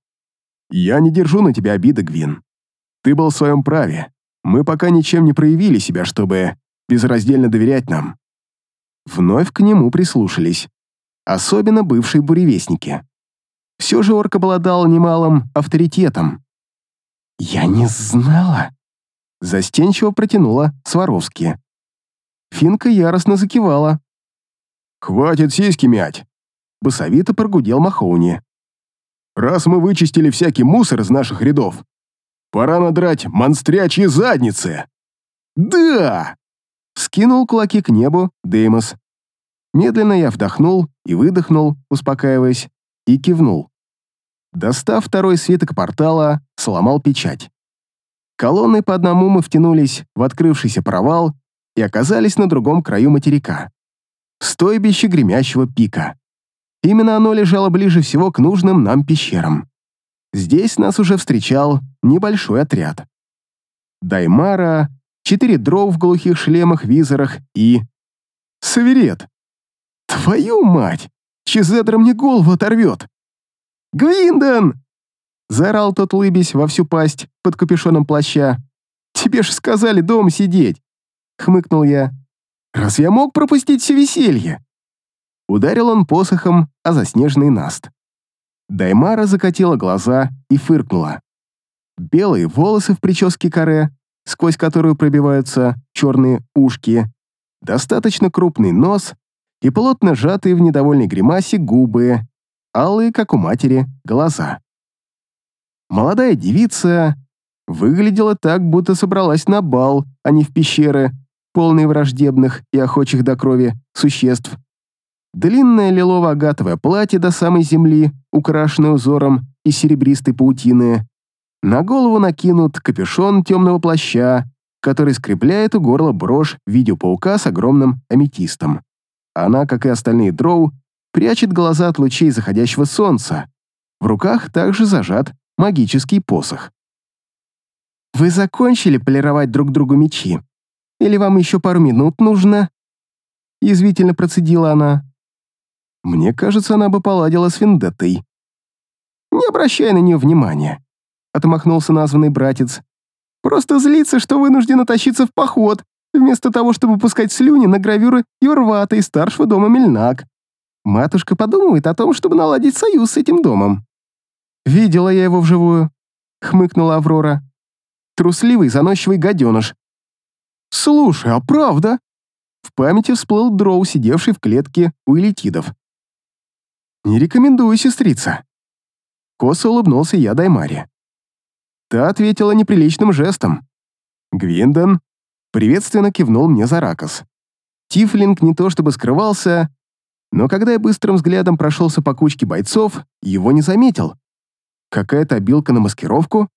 Speaker 2: «Я не держу на тебя обиды, Гвин. Ты был в своем праве. Мы пока ничем не проявили себя, чтобы безраздельно доверять нам». Вновь к нему прислушались особенно бывшие буревестники. Все же орк обладал немалым авторитетом. «Я не знала», — застенчиво протянула Сваровски. Финка яростно закивала. «Хватит сиськи мять!» — басовито прогудел Махоуни. «Раз мы вычистили всякий мусор из наших рядов, пора надрать монстрячьи задницы!» «Да!» — скинул кулаки к небу Деймос. Медленно я вдохнул и выдохнул, успокаиваясь, и кивнул. Достав второй свиток портала, сломал печать. Колонны по одному мы втянулись в открывшийся провал и оказались на другом краю материка. Стойбище гремящего пика. Именно оно лежало ближе всего к нужным нам пещерам. Здесь нас уже встречал небольшой отряд. Даймара, четыре дров в глухих шлемах-визорах и... Саверет, «Твою мать! Чезедра мне голову оторвет!» «Гвинден!» Заорал тот, лыбясь во всю пасть под капюшоном плаща. «Тебе ж сказали дома сидеть!» Хмыкнул я. «Раз я мог пропустить все веселье!» Ударил он посохом о заснеженный наст. Даймара закатила глаза и фыркнула. Белые волосы в прическе каре сквозь которую пробиваются черные ушки, достаточно крупный нос и плотно сжатые в недовольной гримасе губы, алые, как у матери, глаза. Молодая девица выглядела так, будто собралась на бал, а не в пещеры, полные враждебных и охочих до крови существ. Длинное лилово-агатовое платье до самой земли, украшенное узором из серебристой паутины. На голову накинут капюшон темного плаща, который скрепляет у горла брошь в виде паука с огромным аметистом. Она, как и остальные дроу, прячет глаза от лучей заходящего солнца. В руках также зажат магический посох. «Вы закончили полировать друг другу мечи? Или вам еще пару минут нужно?» Язвительно процедила она. Мне кажется, она бы поладила с Вендеттой. «Не обращай на нее внимания», — отмахнулся названный братец. «Просто злится, что вынуждена тащиться в поход, вместо того, чтобы пускать слюни на гравюры Юрвата из старшего дома Мельнак. Матушка подумывает о том, чтобы наладить союз с этим домом». «Видела я его вживую», — хмыкнула Аврора. «Трусливый, заносчивый гаденыш». «Слушай, а правда?» В памяти всплыл дроу, сидевший в клетке у элитидов. «Не рекомендую, сестрица». Косо улыбнулся я Даймаре. Та ответила неприличным жестом. Гвиндон приветственно кивнул мне за ракос. Тифлинг не то чтобы скрывался, но когда я быстрым взглядом прошелся по кучке бойцов, его не заметил. Какая-то обилка на маскировку?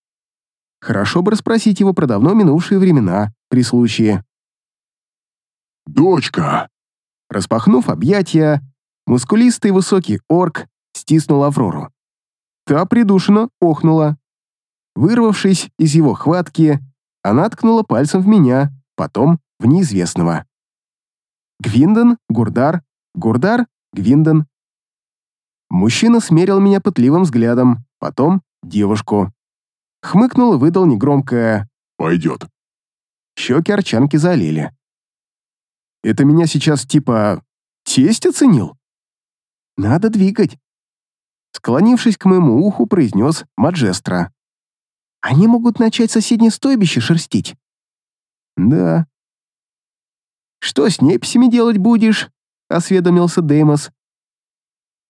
Speaker 2: Хорошо бы расспросить его про давно минувшие времена при случае.
Speaker 1: «Дочка!»
Speaker 2: Распахнув объятия, Мускулистый высокий орк стиснул Аврору. Та придушенно охнула. Вырвавшись из его хватки, она ткнула пальцем в меня, потом в неизвестного. Гвиндон, Гурдар, Гурдар, Гвиндон. Мужчина смерил меня пытливым взглядом, потом девушку. Хмыкнул и выдал негромкое
Speaker 1: «Пойдет».
Speaker 2: Щеки арчанки залили. «Это меня сейчас типа тесть оценил?» Надо двигать. Склонившись к моему уху, произнес Маджестра. Они могут начать соседнее стойбище шерстить. Да. Что с неписями делать будешь? Осведомился Деймос.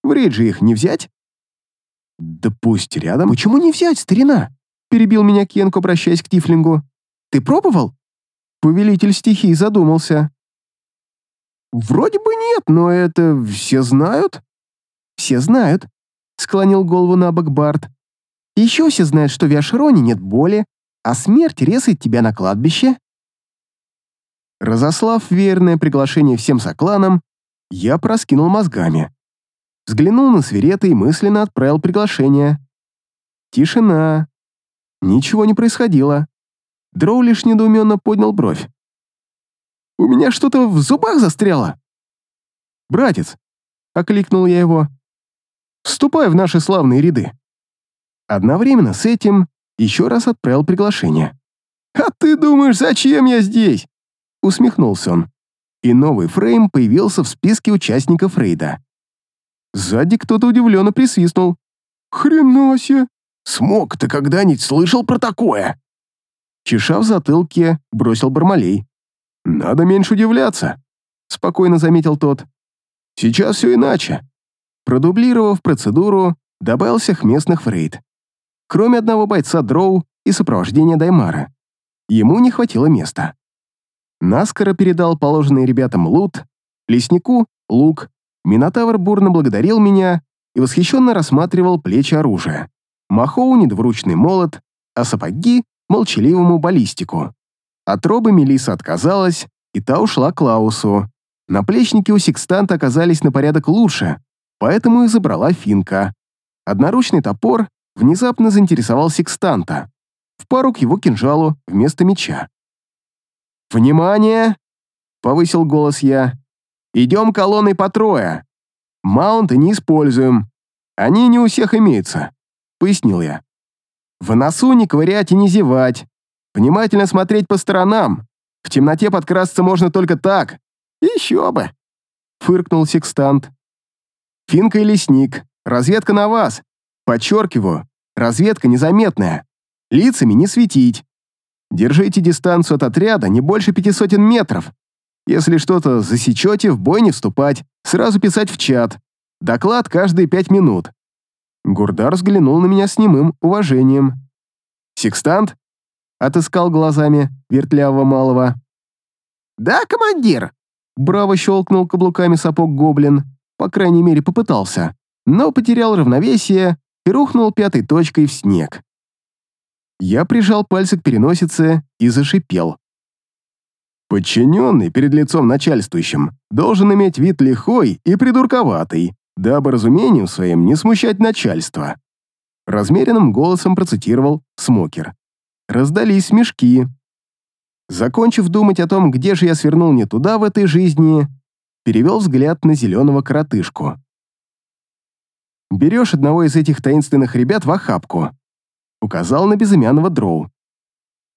Speaker 2: В рейджи их не взять? Да пусть рядом. Почему не взять, старина? Перебил меня Кенко, обращаясь к Тифлингу. Ты пробовал? Повелитель стихий задумался. Вроде бы нет, но это все знают. «Все знают», — склонил голову на бок Барт. «Еще все знают, что в Яшероне нет боли, а смерть резает тебя на кладбище». Разослав верное приглашение всем сокланам, я проскинул мозгами. Взглянул на свирета и мысленно отправил приглашение. Тишина. Ничего не происходило. Дроу лишь недоуменно поднял бровь. «У меня что-то в зубах застряло!» «Братец!» — окликнул я его. Вступай в наши славные ряды». Одновременно с этим еще раз отправил приглашение. «А ты думаешь, зачем я здесь?» Усмехнулся он. И новый фрейм появился в списке участников рейда. Сзади кто-то удивленно присвистнул. «Хрена себе! Смог, ты когда-нибудь слышал про такое?» Чеша в затылке, бросил Бармалей. «Надо меньше удивляться», — спокойно заметил тот. «Сейчас все иначе. Продублировав процедуру, добавился к местных в рейд. Кроме одного бойца Дроу и сопровождения Даймара. Ему не хватило места. Наскоро передал положенный ребятам лут, леснику — лук, Минотавр бурно благодарил меня и восхищенно рассматривал плечи оружия. Махоуни — двуручный молот, а сапоги — молчаливому баллистику. От робы Мелиса отказалась, и та ушла к Клаусу. Наплечники у секстанта оказались на порядок лучше, поэтому и забрала финка. Одноручный топор внезапно заинтересовал секстанта. В пару к его кинжалу вместо меча. «Внимание!» — повысил голос я. «Идем колонной по трое. Маунты не используем. Они не у всех имеются», — пояснил я. «В носу не ковырять и не зевать. Внимательно смотреть по сторонам. В темноте подкрасться можно только так. Еще бы!» — фыркнул секстант. Финка и лесник. Разведка на вас. Подчеркиваю, разведка незаметная. Лицами не светить. Держите дистанцию от отряда не больше пяти сотен метров. Если что-то засечете, в бой не вступать, сразу писать в чат. Доклад каждые пять минут». Гурдар взглянул на меня с немым уважением. «Секстант?» — отыскал глазами вертлявого малого.
Speaker 3: «Да, командир!»
Speaker 2: Браво щелкнул каблуками сапог гоблин, по крайней мере попытался, но потерял равновесие и рухнул пятой точкой в снег. Я прижал пальцы к переносице и зашипел. Подчиненный перед лицом начальствующим должен иметь вид лихой и придурковатый, дабы разумением своим не смущать начальство. Размеренным голосом процитировал Смокер. Раздались смешки. Закончив думать о том, где же я свернул не туда в этой жизни, перевел взгляд на зеленого коротышку. «Берешь одного из этих таинственных ребят в охапку», указал на безымянного дроу.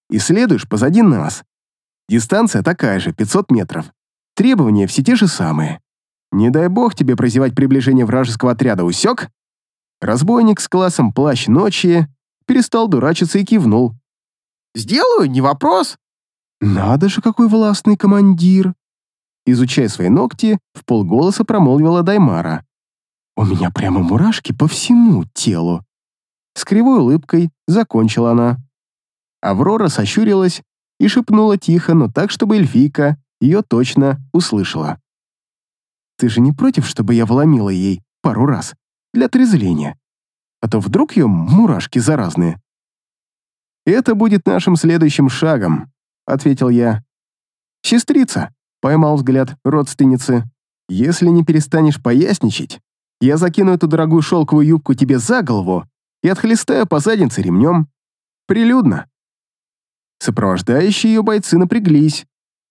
Speaker 2: «И следуешь позади нас. Дистанция такая же, 500 метров. Требования все те же самые. Не дай бог тебе прозевать приближение вражеского отряда, усек?» Разбойник с классом «Плащ ночи» перестал дурачиться и кивнул.
Speaker 3: «Сделаю, не вопрос».
Speaker 2: «Надо же, какой властный командир!» Изучая свои ногти, в полголоса промолвила Даймара. «У меня прямо мурашки по всему телу». С кривой улыбкой закончила она. Аврора сощурилась и шепнула тихо, но так, чтобы эльфийка ее точно услышала. «Ты же не против, чтобы я вломила ей пару раз для трезвления? А то вдруг ее мурашки заразные». «Это будет нашим следующим шагом», — ответил я. «Сестрица», — поймал взгляд родственницы, «если не перестанешь поясничать, я закину эту дорогую шелковую юбку тебе за голову и отхлестаю по заднице ремнем. Прилюдно». Сопровождающие ее бойцы напряглись,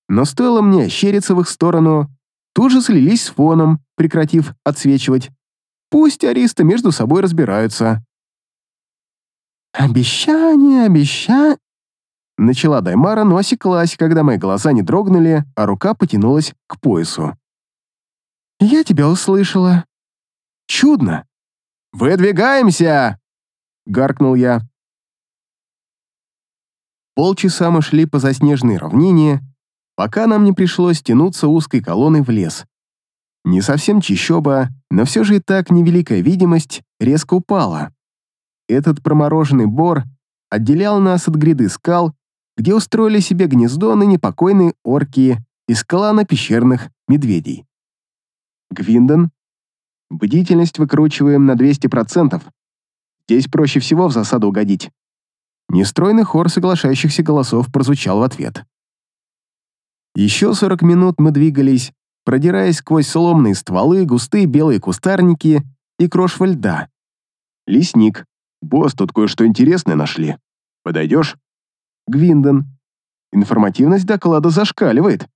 Speaker 2: но стоило мне щериться в их сторону, тут же слились с фоном, прекратив отсвечивать. Пусть аристы между собой разбираются. «Обещание, обещание...» Начала Даймара, но осеклась, когда мои глаза не дрогнули, а рука потянулась к поясу. «Я тебя услышала. Чудно. Выдвигаемся!» — гаркнул я. Полчаса мы шли по заснеженной равнине, пока нам не пришлось тянуться узкой колонной в лес. Не совсем чищоба, но все же и так невеликая видимость резко упала. Этот промороженный бор отделял нас от гряды скал, где устроили себе гнездо ныне покойные орки из клана пещерных медведей. Гвинден. Бдительность выкручиваем на 200%. Здесь проще всего в засаду угодить. Нестройный хор соглашающихся голосов прозвучал в ответ. Еще 40 минут мы двигались, продираясь сквозь сломанные стволы, густые белые кустарники и крошево льда. Лесник. «Босс, тут кое-что интересное нашли. Подойдешь?» Гвинден. Информативность доклада зашкаливает.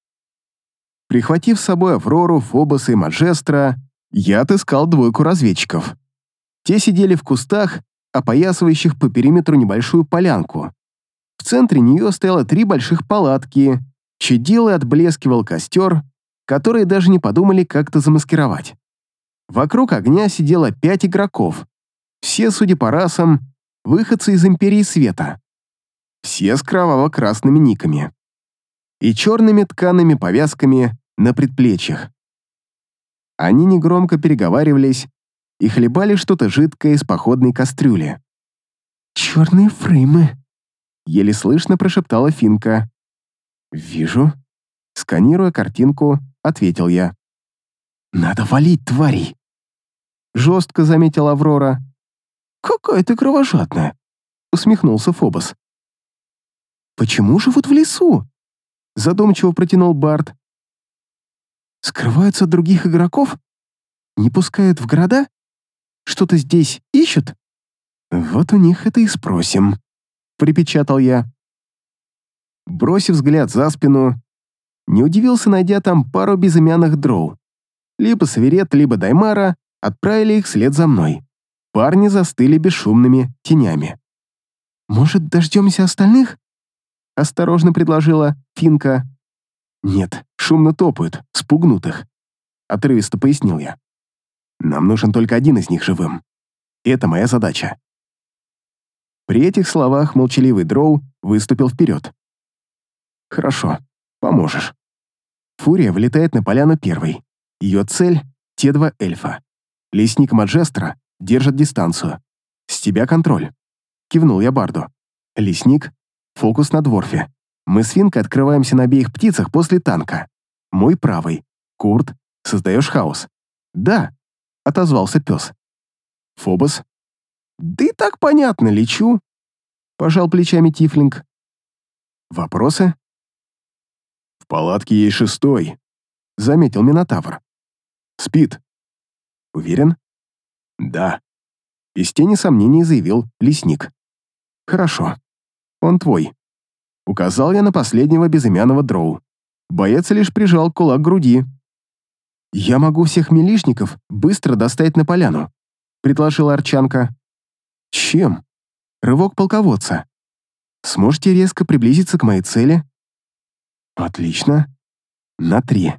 Speaker 2: Прихватив с собой Аврору, Фобоса и Маджестра, я отыскал двойку разведчиков. Те сидели в кустах, опоясывающих по периметру небольшую полянку. В центре нее стояло три больших палатки, чадил и отблескивал костер, которые даже не подумали как-то замаскировать. Вокруг огня сидело пять игроков. Все, судя по расам, выходцы из Империи Света. Все с кроваво-красными никами. И черными ткаными повязками на предплечьях. Они негромко переговаривались и хлебали что-то жидкое из походной кастрюли. «Черные фреймы», — еле слышно прошептала Финка. «Вижу». Сканируя картинку, ответил я. «Надо валить тварей!» Жестко заметила Аврора. «Какая ты кровожадная!» Усмехнулся Фобос. «Почему живут в лесу?» Задумчиво протянул Барт. «Скрываются от других игроков? Не пускают в города? Что-то здесь ищут?» «Вот у них это и спросим», — припечатал я. Бросив взгляд за спину, не удивился, найдя там пару безымянных дроу. Либо Саверет, либо Даймара отправили их след за мной. Парни застыли бесшумными тенями. «Может, дождемся остальных?» — осторожно предложила Финка. «Нет, шумно топают, спугнутых», — отрывисто пояснил я. «Нам нужен только один из них живым. Это моя задача». При этих словах молчаливый дроу выступил вперед. Хорошо, поможешь. Фурия влетает на поляну первой. Ее цель — те два эльфа. Лесник Маджестра держит дистанцию. С тебя контроль. Кивнул я Барду. Лесник, фокус на дворфе. Мы с Финкой открываемся на обеих птицах после танка. Мой правый. Курт, создаешь хаос. Да, отозвался пес. Фобос. Да и так понятно, лечу. Пожал плечами Тифлинг. Вопросы?
Speaker 1: Палатке есть шестой,
Speaker 2: Заметил Минотавр.
Speaker 1: спит.
Speaker 2: Уверен?
Speaker 1: Да,
Speaker 2: Без тени сомнений заявил лесник. Хорошо. Он твой. Указал я на последнего безымянного дроу. Боец лишь прижал кулак к груди. «Я могу всех милишников быстро доставить на поляну», — предложила Арчанка. «Чем?» «Рывок полководца. Сможете резко приблизиться к моей цели?» «Отлично. На три.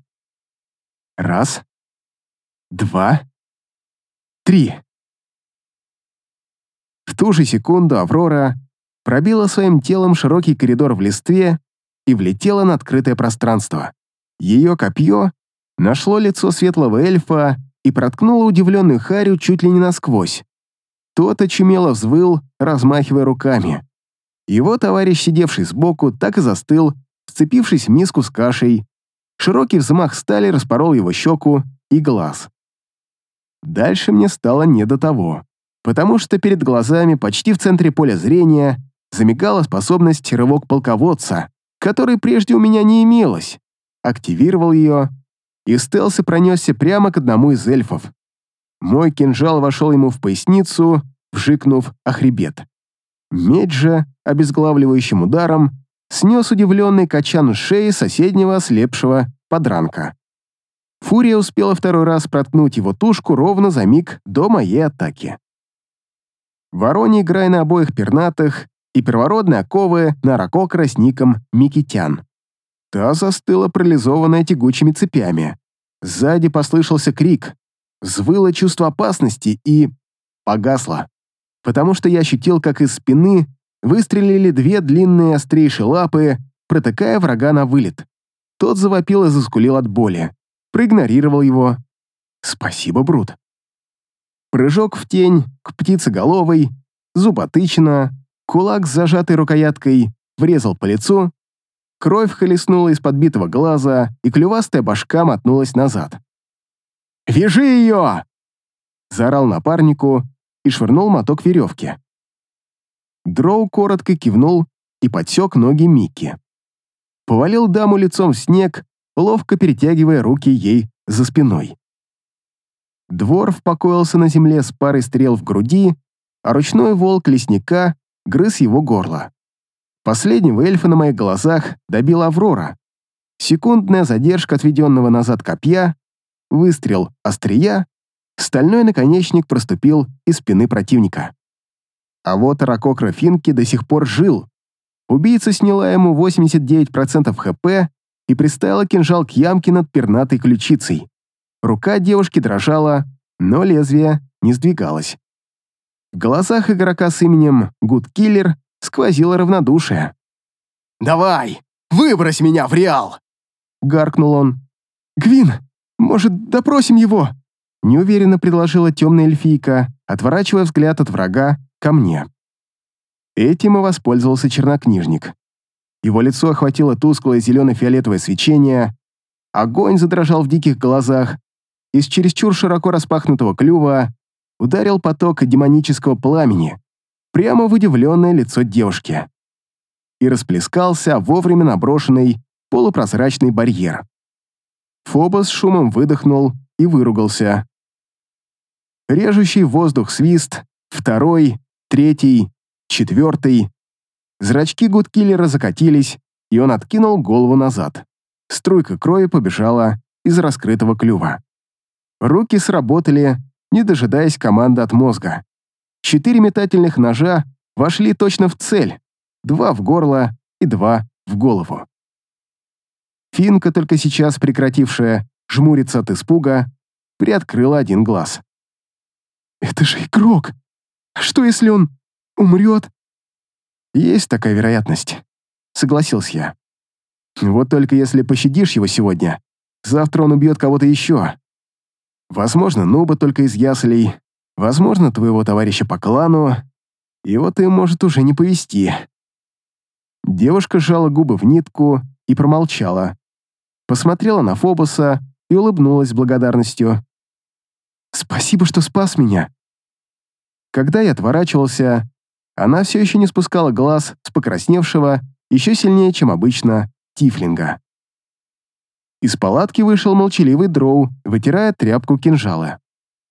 Speaker 2: Раз. Два. Три». В ту же секунду Аврора пробила своим телом широкий коридор в листве и влетела на открытое пространство. Ее копье нашло лицо светлого эльфа и проткнуло удивленную Харю чуть ли не насквозь. Тот очумело взвыл, размахивая руками. Его товарищ, сидевший сбоку, так и застыл, вцепившись в миску с кашей. Широкий взмах стали распорол его щеку и глаз. Дальше мне стало не до того, потому что перед глазами, почти в центре поля зрения, замигала способность рывок полководца, которой прежде у меня не имелось. Активировал ее, и стелс пронесся прямо к одному из эльфов. Мой кинжал вошел ему в поясницу, вжикнув о хребет. Меч же, обезглавливающим ударом, снес удивленный качан шеи соседнего ослепшего подранка. Фурия успела второй раз проткнуть его тушку ровно за миг до моей атаки. Вороний играй на обоих пернатых и первородные оковы на ракокра с ником Микитян. Та застыла парализованная тягучими цепями. Сзади послышался крик. Взвыло чувство опасности и... погасло. Потому что я ощутил, как из спины выстрелили две длинные острейшие лапы, протыкая врага на вылет. Тот завопил и заскулил от боли. Проигнорировал его. Спасибо, Брут. Прыжок в тень к птицеголовой, зуботычина, кулак с зажатой рукояткой врезал по лицу, кровь хлестнула из подбитого глаза, и клювастая башка мотнулась назад. «Вяжи ее!» заорал напарнику и швырнул моток веревки. Дроу коротко кивнул и подсек ноги Микки. Повалил даму лицом в снег, ловко перетягивая руки ей за спиной. Дворф покоился на земле с парой стрел в груди, а ручной волк лесника грыз его горло. Последнего эльфа на моих глазах добила Аврора. Секундная задержка отведенного назад копья, выстрел острия, стальной наконечник проступил из спины противника. А вот Ракокра Финки до сих пор жил. Убийца сняла ему 89% хп и приставила кинжал к ямке над пернатой ключицей. Рука девушки дрожала, но лезвие не сдвигалось. В глазах игрока с именем Гудкиллер сквозило равнодушие. «Давай, выбрось меня в Реал!» — гаркнул он. «Гвин, может, допросим его?» — неуверенно предложила темная эльфийка, отворачивая взгляд от врага ко мне. Этим и воспользовался чернокнижник. Его лицо охватило тусклое зелено-фиолетовое свечение, огонь задрожал в диких глазах, из чересчур широко распахнутого клюва ударил поток демонического пламени прямо в удивленное лицо девушки и расплескался вовремя наброшенный полупрозрачный барьер. Фобос шумом выдохнул и выругался. Режущий воздух свист, второй, третий, четвертый. Зрачки Гудкиллера закатились, и он откинул голову назад. Струйка крови побежала из раскрытого клюва. Руки сработали, не дожидаясь команды от мозга. Четыре метательных ножа вошли точно в цель, два в горло и два в голову. Финка, только сейчас прекратившая жмуриться от испуга, приоткрыла один глаз. «Это же игрок! Что, если он умрет?» «Есть такая вероятность», — согласился я. Вот только если пощадишь его сегодня, завтра он убьет кого-то еще. Возможно, Нуба только из яслей, возможно, твоего товарища по клану, его ты может уже не повести. Девушка сжала губы в нитку и промолчала. Посмотрела на Фобоса и улыбнулась благодарностью. «Спасибо, что спас меня». Когда я отворачивался, она все еще не спускала глаз с покрасневшего, еще сильнее, чем обычно, тифлинга. Из палатки вышел молчаливый дроу, вытирая тряпку кинжала.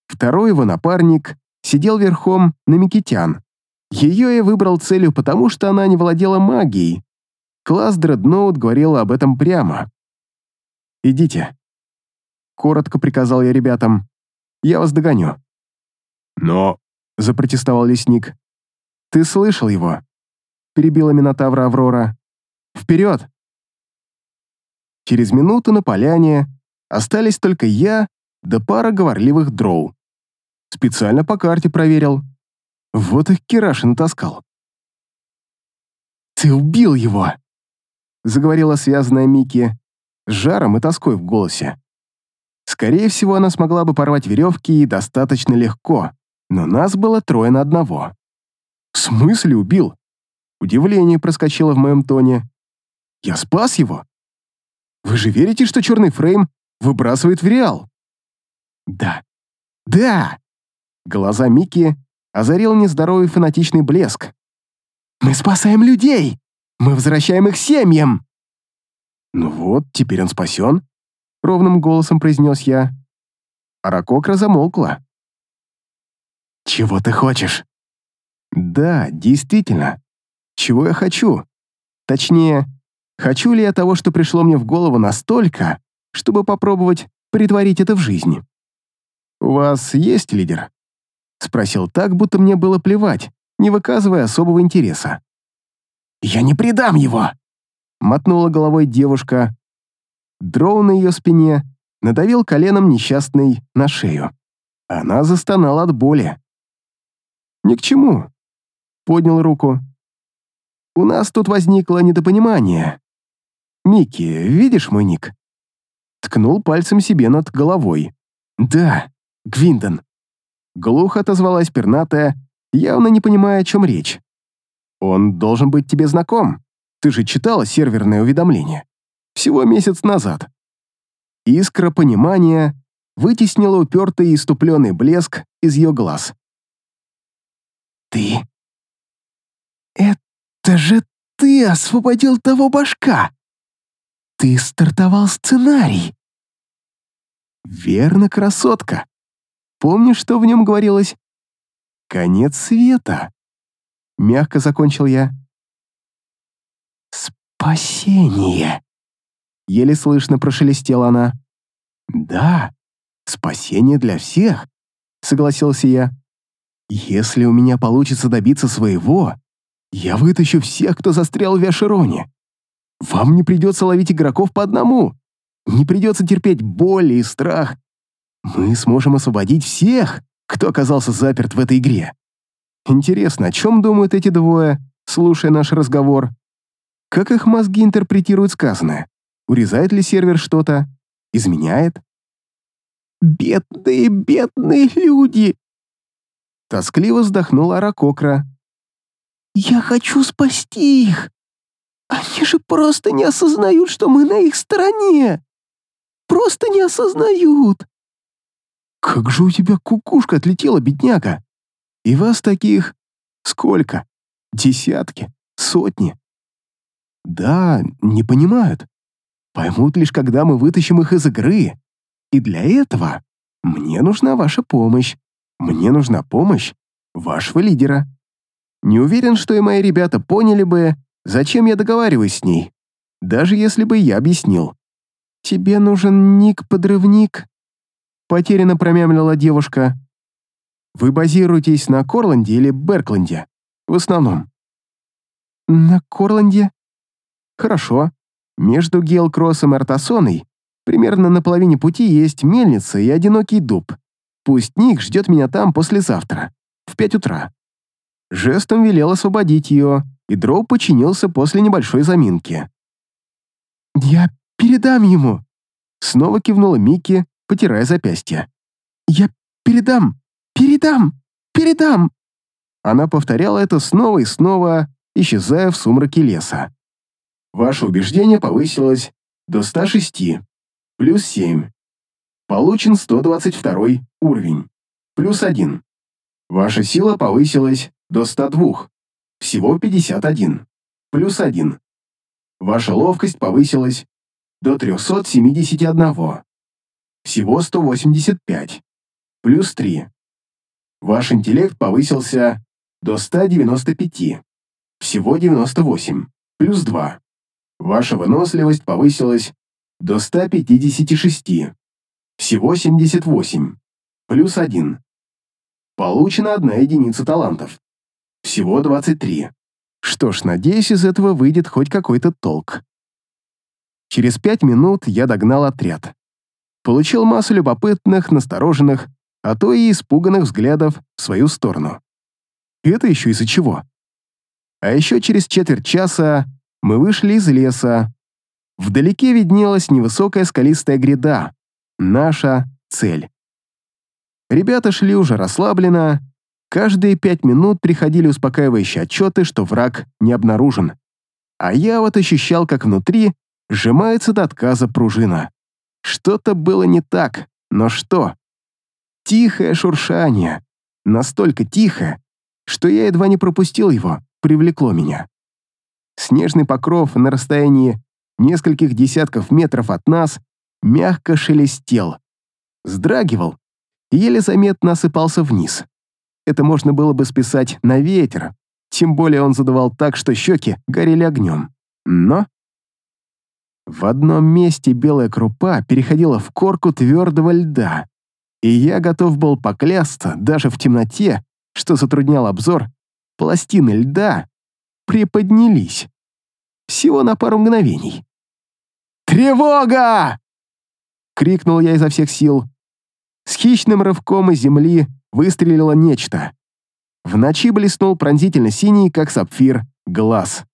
Speaker 2: Второй его напарник сидел верхом на Микитян. Ее я выбрал целью потому, что она не владела магией. Класс Дредноут говорил об этом прямо. «Идите». Коротко приказал я ребятам. «Я вас догоню».
Speaker 1: «Но...»
Speaker 2: — запротестовал лесник. «Ты слышал его?» — перебила Минотавра Аврора. «Вперед!» Через минуту на поляне остались только я да пара говорливых дроу. Специально по карте проверил. Вот их Кираши натаскал. «Ты убил его!» — заговорила связанная Микки, с жаром и тоской в голосе. Скорее всего, она смогла бы порвать веревки и достаточно легко, но нас было трое на одного. «В смысле убил?» Удивление проскочило в моем тоне. «Я спас его? Вы же верите, что черный фрейм выбрасывает в реал?» «Да, да!» Глаза Микки озарил нездоровый фанатичный блеск. «Мы спасаем людей! Мы возвращаем их семьям!» «Ну вот, теперь он спасен», — ровным голосом произнес я. Аракокра замолкла. «Чего ты хочешь?» «Да, действительно. Чего я хочу? Точнее, хочу ли я того, что пришло мне в голову настолько, чтобы попробовать притворить это в жизнь?» «У вас есть лидер?» Спросил так, будто мне было плевать, не выказывая особого интереса. «Я не предам его!» Мотнула головой девушка. Дроу на ее спине надавил коленом несчастный на шею. Она застонала от боли. «Ни к чему», — поднял руку. «У нас тут возникло недопонимание. Микки, видишь мой ник?» Ткнул пальцем себе над головой. «Да, Гвиндон». Глухо отозвалась пернатая, явно не понимая, о чем речь. «Он должен быть тебе знаком. Ты же читала серверное уведомление. Всего месяц назад». Искра понимания вытеснила упертый и иступленный блеск из ее глаз. «Ты? Это же ты освободил того башка! Ты стартовал сценарий!» «Верно, красотка. Помнишь, что в нем говорилось? Конец света!» Мягко закончил я. «Спасение!» Еле слышно прошелестела она. «Да, спасение для всех», — согласился я. «Если у меня получится добиться своего, я вытащу всех, кто застрял в Виашероне. Вам не придется ловить игроков по одному, не придется терпеть боль и страх. Мы сможем освободить всех, кто оказался заперт в этой игре. Интересно, о чем думают эти двое, слушая наш разговор? Как их мозги интерпретируют сказанное? Урезает ли сервер что-то? Изменяет? «Бедные, бедные люди!» Тоскливо вздохнула Аракокра. «Я хочу спасти их! Они же просто не осознают, что мы на их стороне! Просто не осознают!» «Как же у тебя кукушка отлетела, бедняга! И вас таких... сколько? Десятки? Сотни?» «Да, не понимают. Поймут лишь, когда мы вытащим их из игры. И для этого мне нужна ваша помощь. Мне нужна помощь вашего лидера. Не уверен, что и мои ребята поняли бы, зачем я договариваюсь с ней, даже если бы я объяснил. «Тебе нужен ник-подрывник?» Потерянно промямлила девушка. «Вы базируетесь на Корланде или Беркленде? В основном?» «На Корланде?» «Хорошо. Между Гелкроссом и Артасоной примерно на половине пути есть мельница и одинокий дуб. Пусть Ник ждет меня там послезавтра, в пять утра». Жестом велел освободить ее, и Дроу подчинился после небольшой заминки. «Я передам ему!» Снова кивнула Микки, потирая запястье. «Я передам! Передам! Передам!» Она повторяла это снова и снова, исчезая в сумраке леса.
Speaker 1: Ваше убеждение повысилось до 106, плюс 7. Получен 122 уровень, плюс 1. Ваша сила повысилась до 102, всего 51, плюс 1. Ваша ловкость повысилась до 371, всего 185, плюс 3. Ваш интеллект повысился до 195, всего 98, плюс 2. Ваша выносливость повысилась до 156, всего 78, плюс 1. Получена одна единица талантов, всего 23.
Speaker 2: Что ж, надеюсь, из этого выйдет хоть какой-то толк. Через пять минут я догнал отряд. Получил массу любопытных, настороженных, а то и испуганных взглядов в свою сторону. Это еще из-за чего? А еще через четверть часа мы вышли из леса. Вдалеке виднелась невысокая скалистая гряда. Наша цель. Ребята шли уже расслабленно. Каждые пять минут приходили успокаивающие отчеты, что враг не обнаружен. А я вот ощущал, как внутри сжимается до отказа пружина. Что-то было не так, но что? Тихое шуршание. Настолько тихое, что я едва не пропустил его, привлекло меня. Снежный покров на расстоянии нескольких десятков метров от нас мягко шелестел, сдрагивал и еле заметно осыпался вниз. Это можно было бы списать на ветер, тем более он задувал так, что щеки горели огнем. Но в одном месте белая крупа переходила в корку твердого льда, и я готов был поклясться даже в темноте, что затруднял обзор, пластины льда приподнялись. Всего на пару мгновений. «Тревога!» — крикнул я изо всех сил. С хищным рывком из земли выстрелило нечто. В ночи блеснул пронзительно синий, как сапфир, глаз.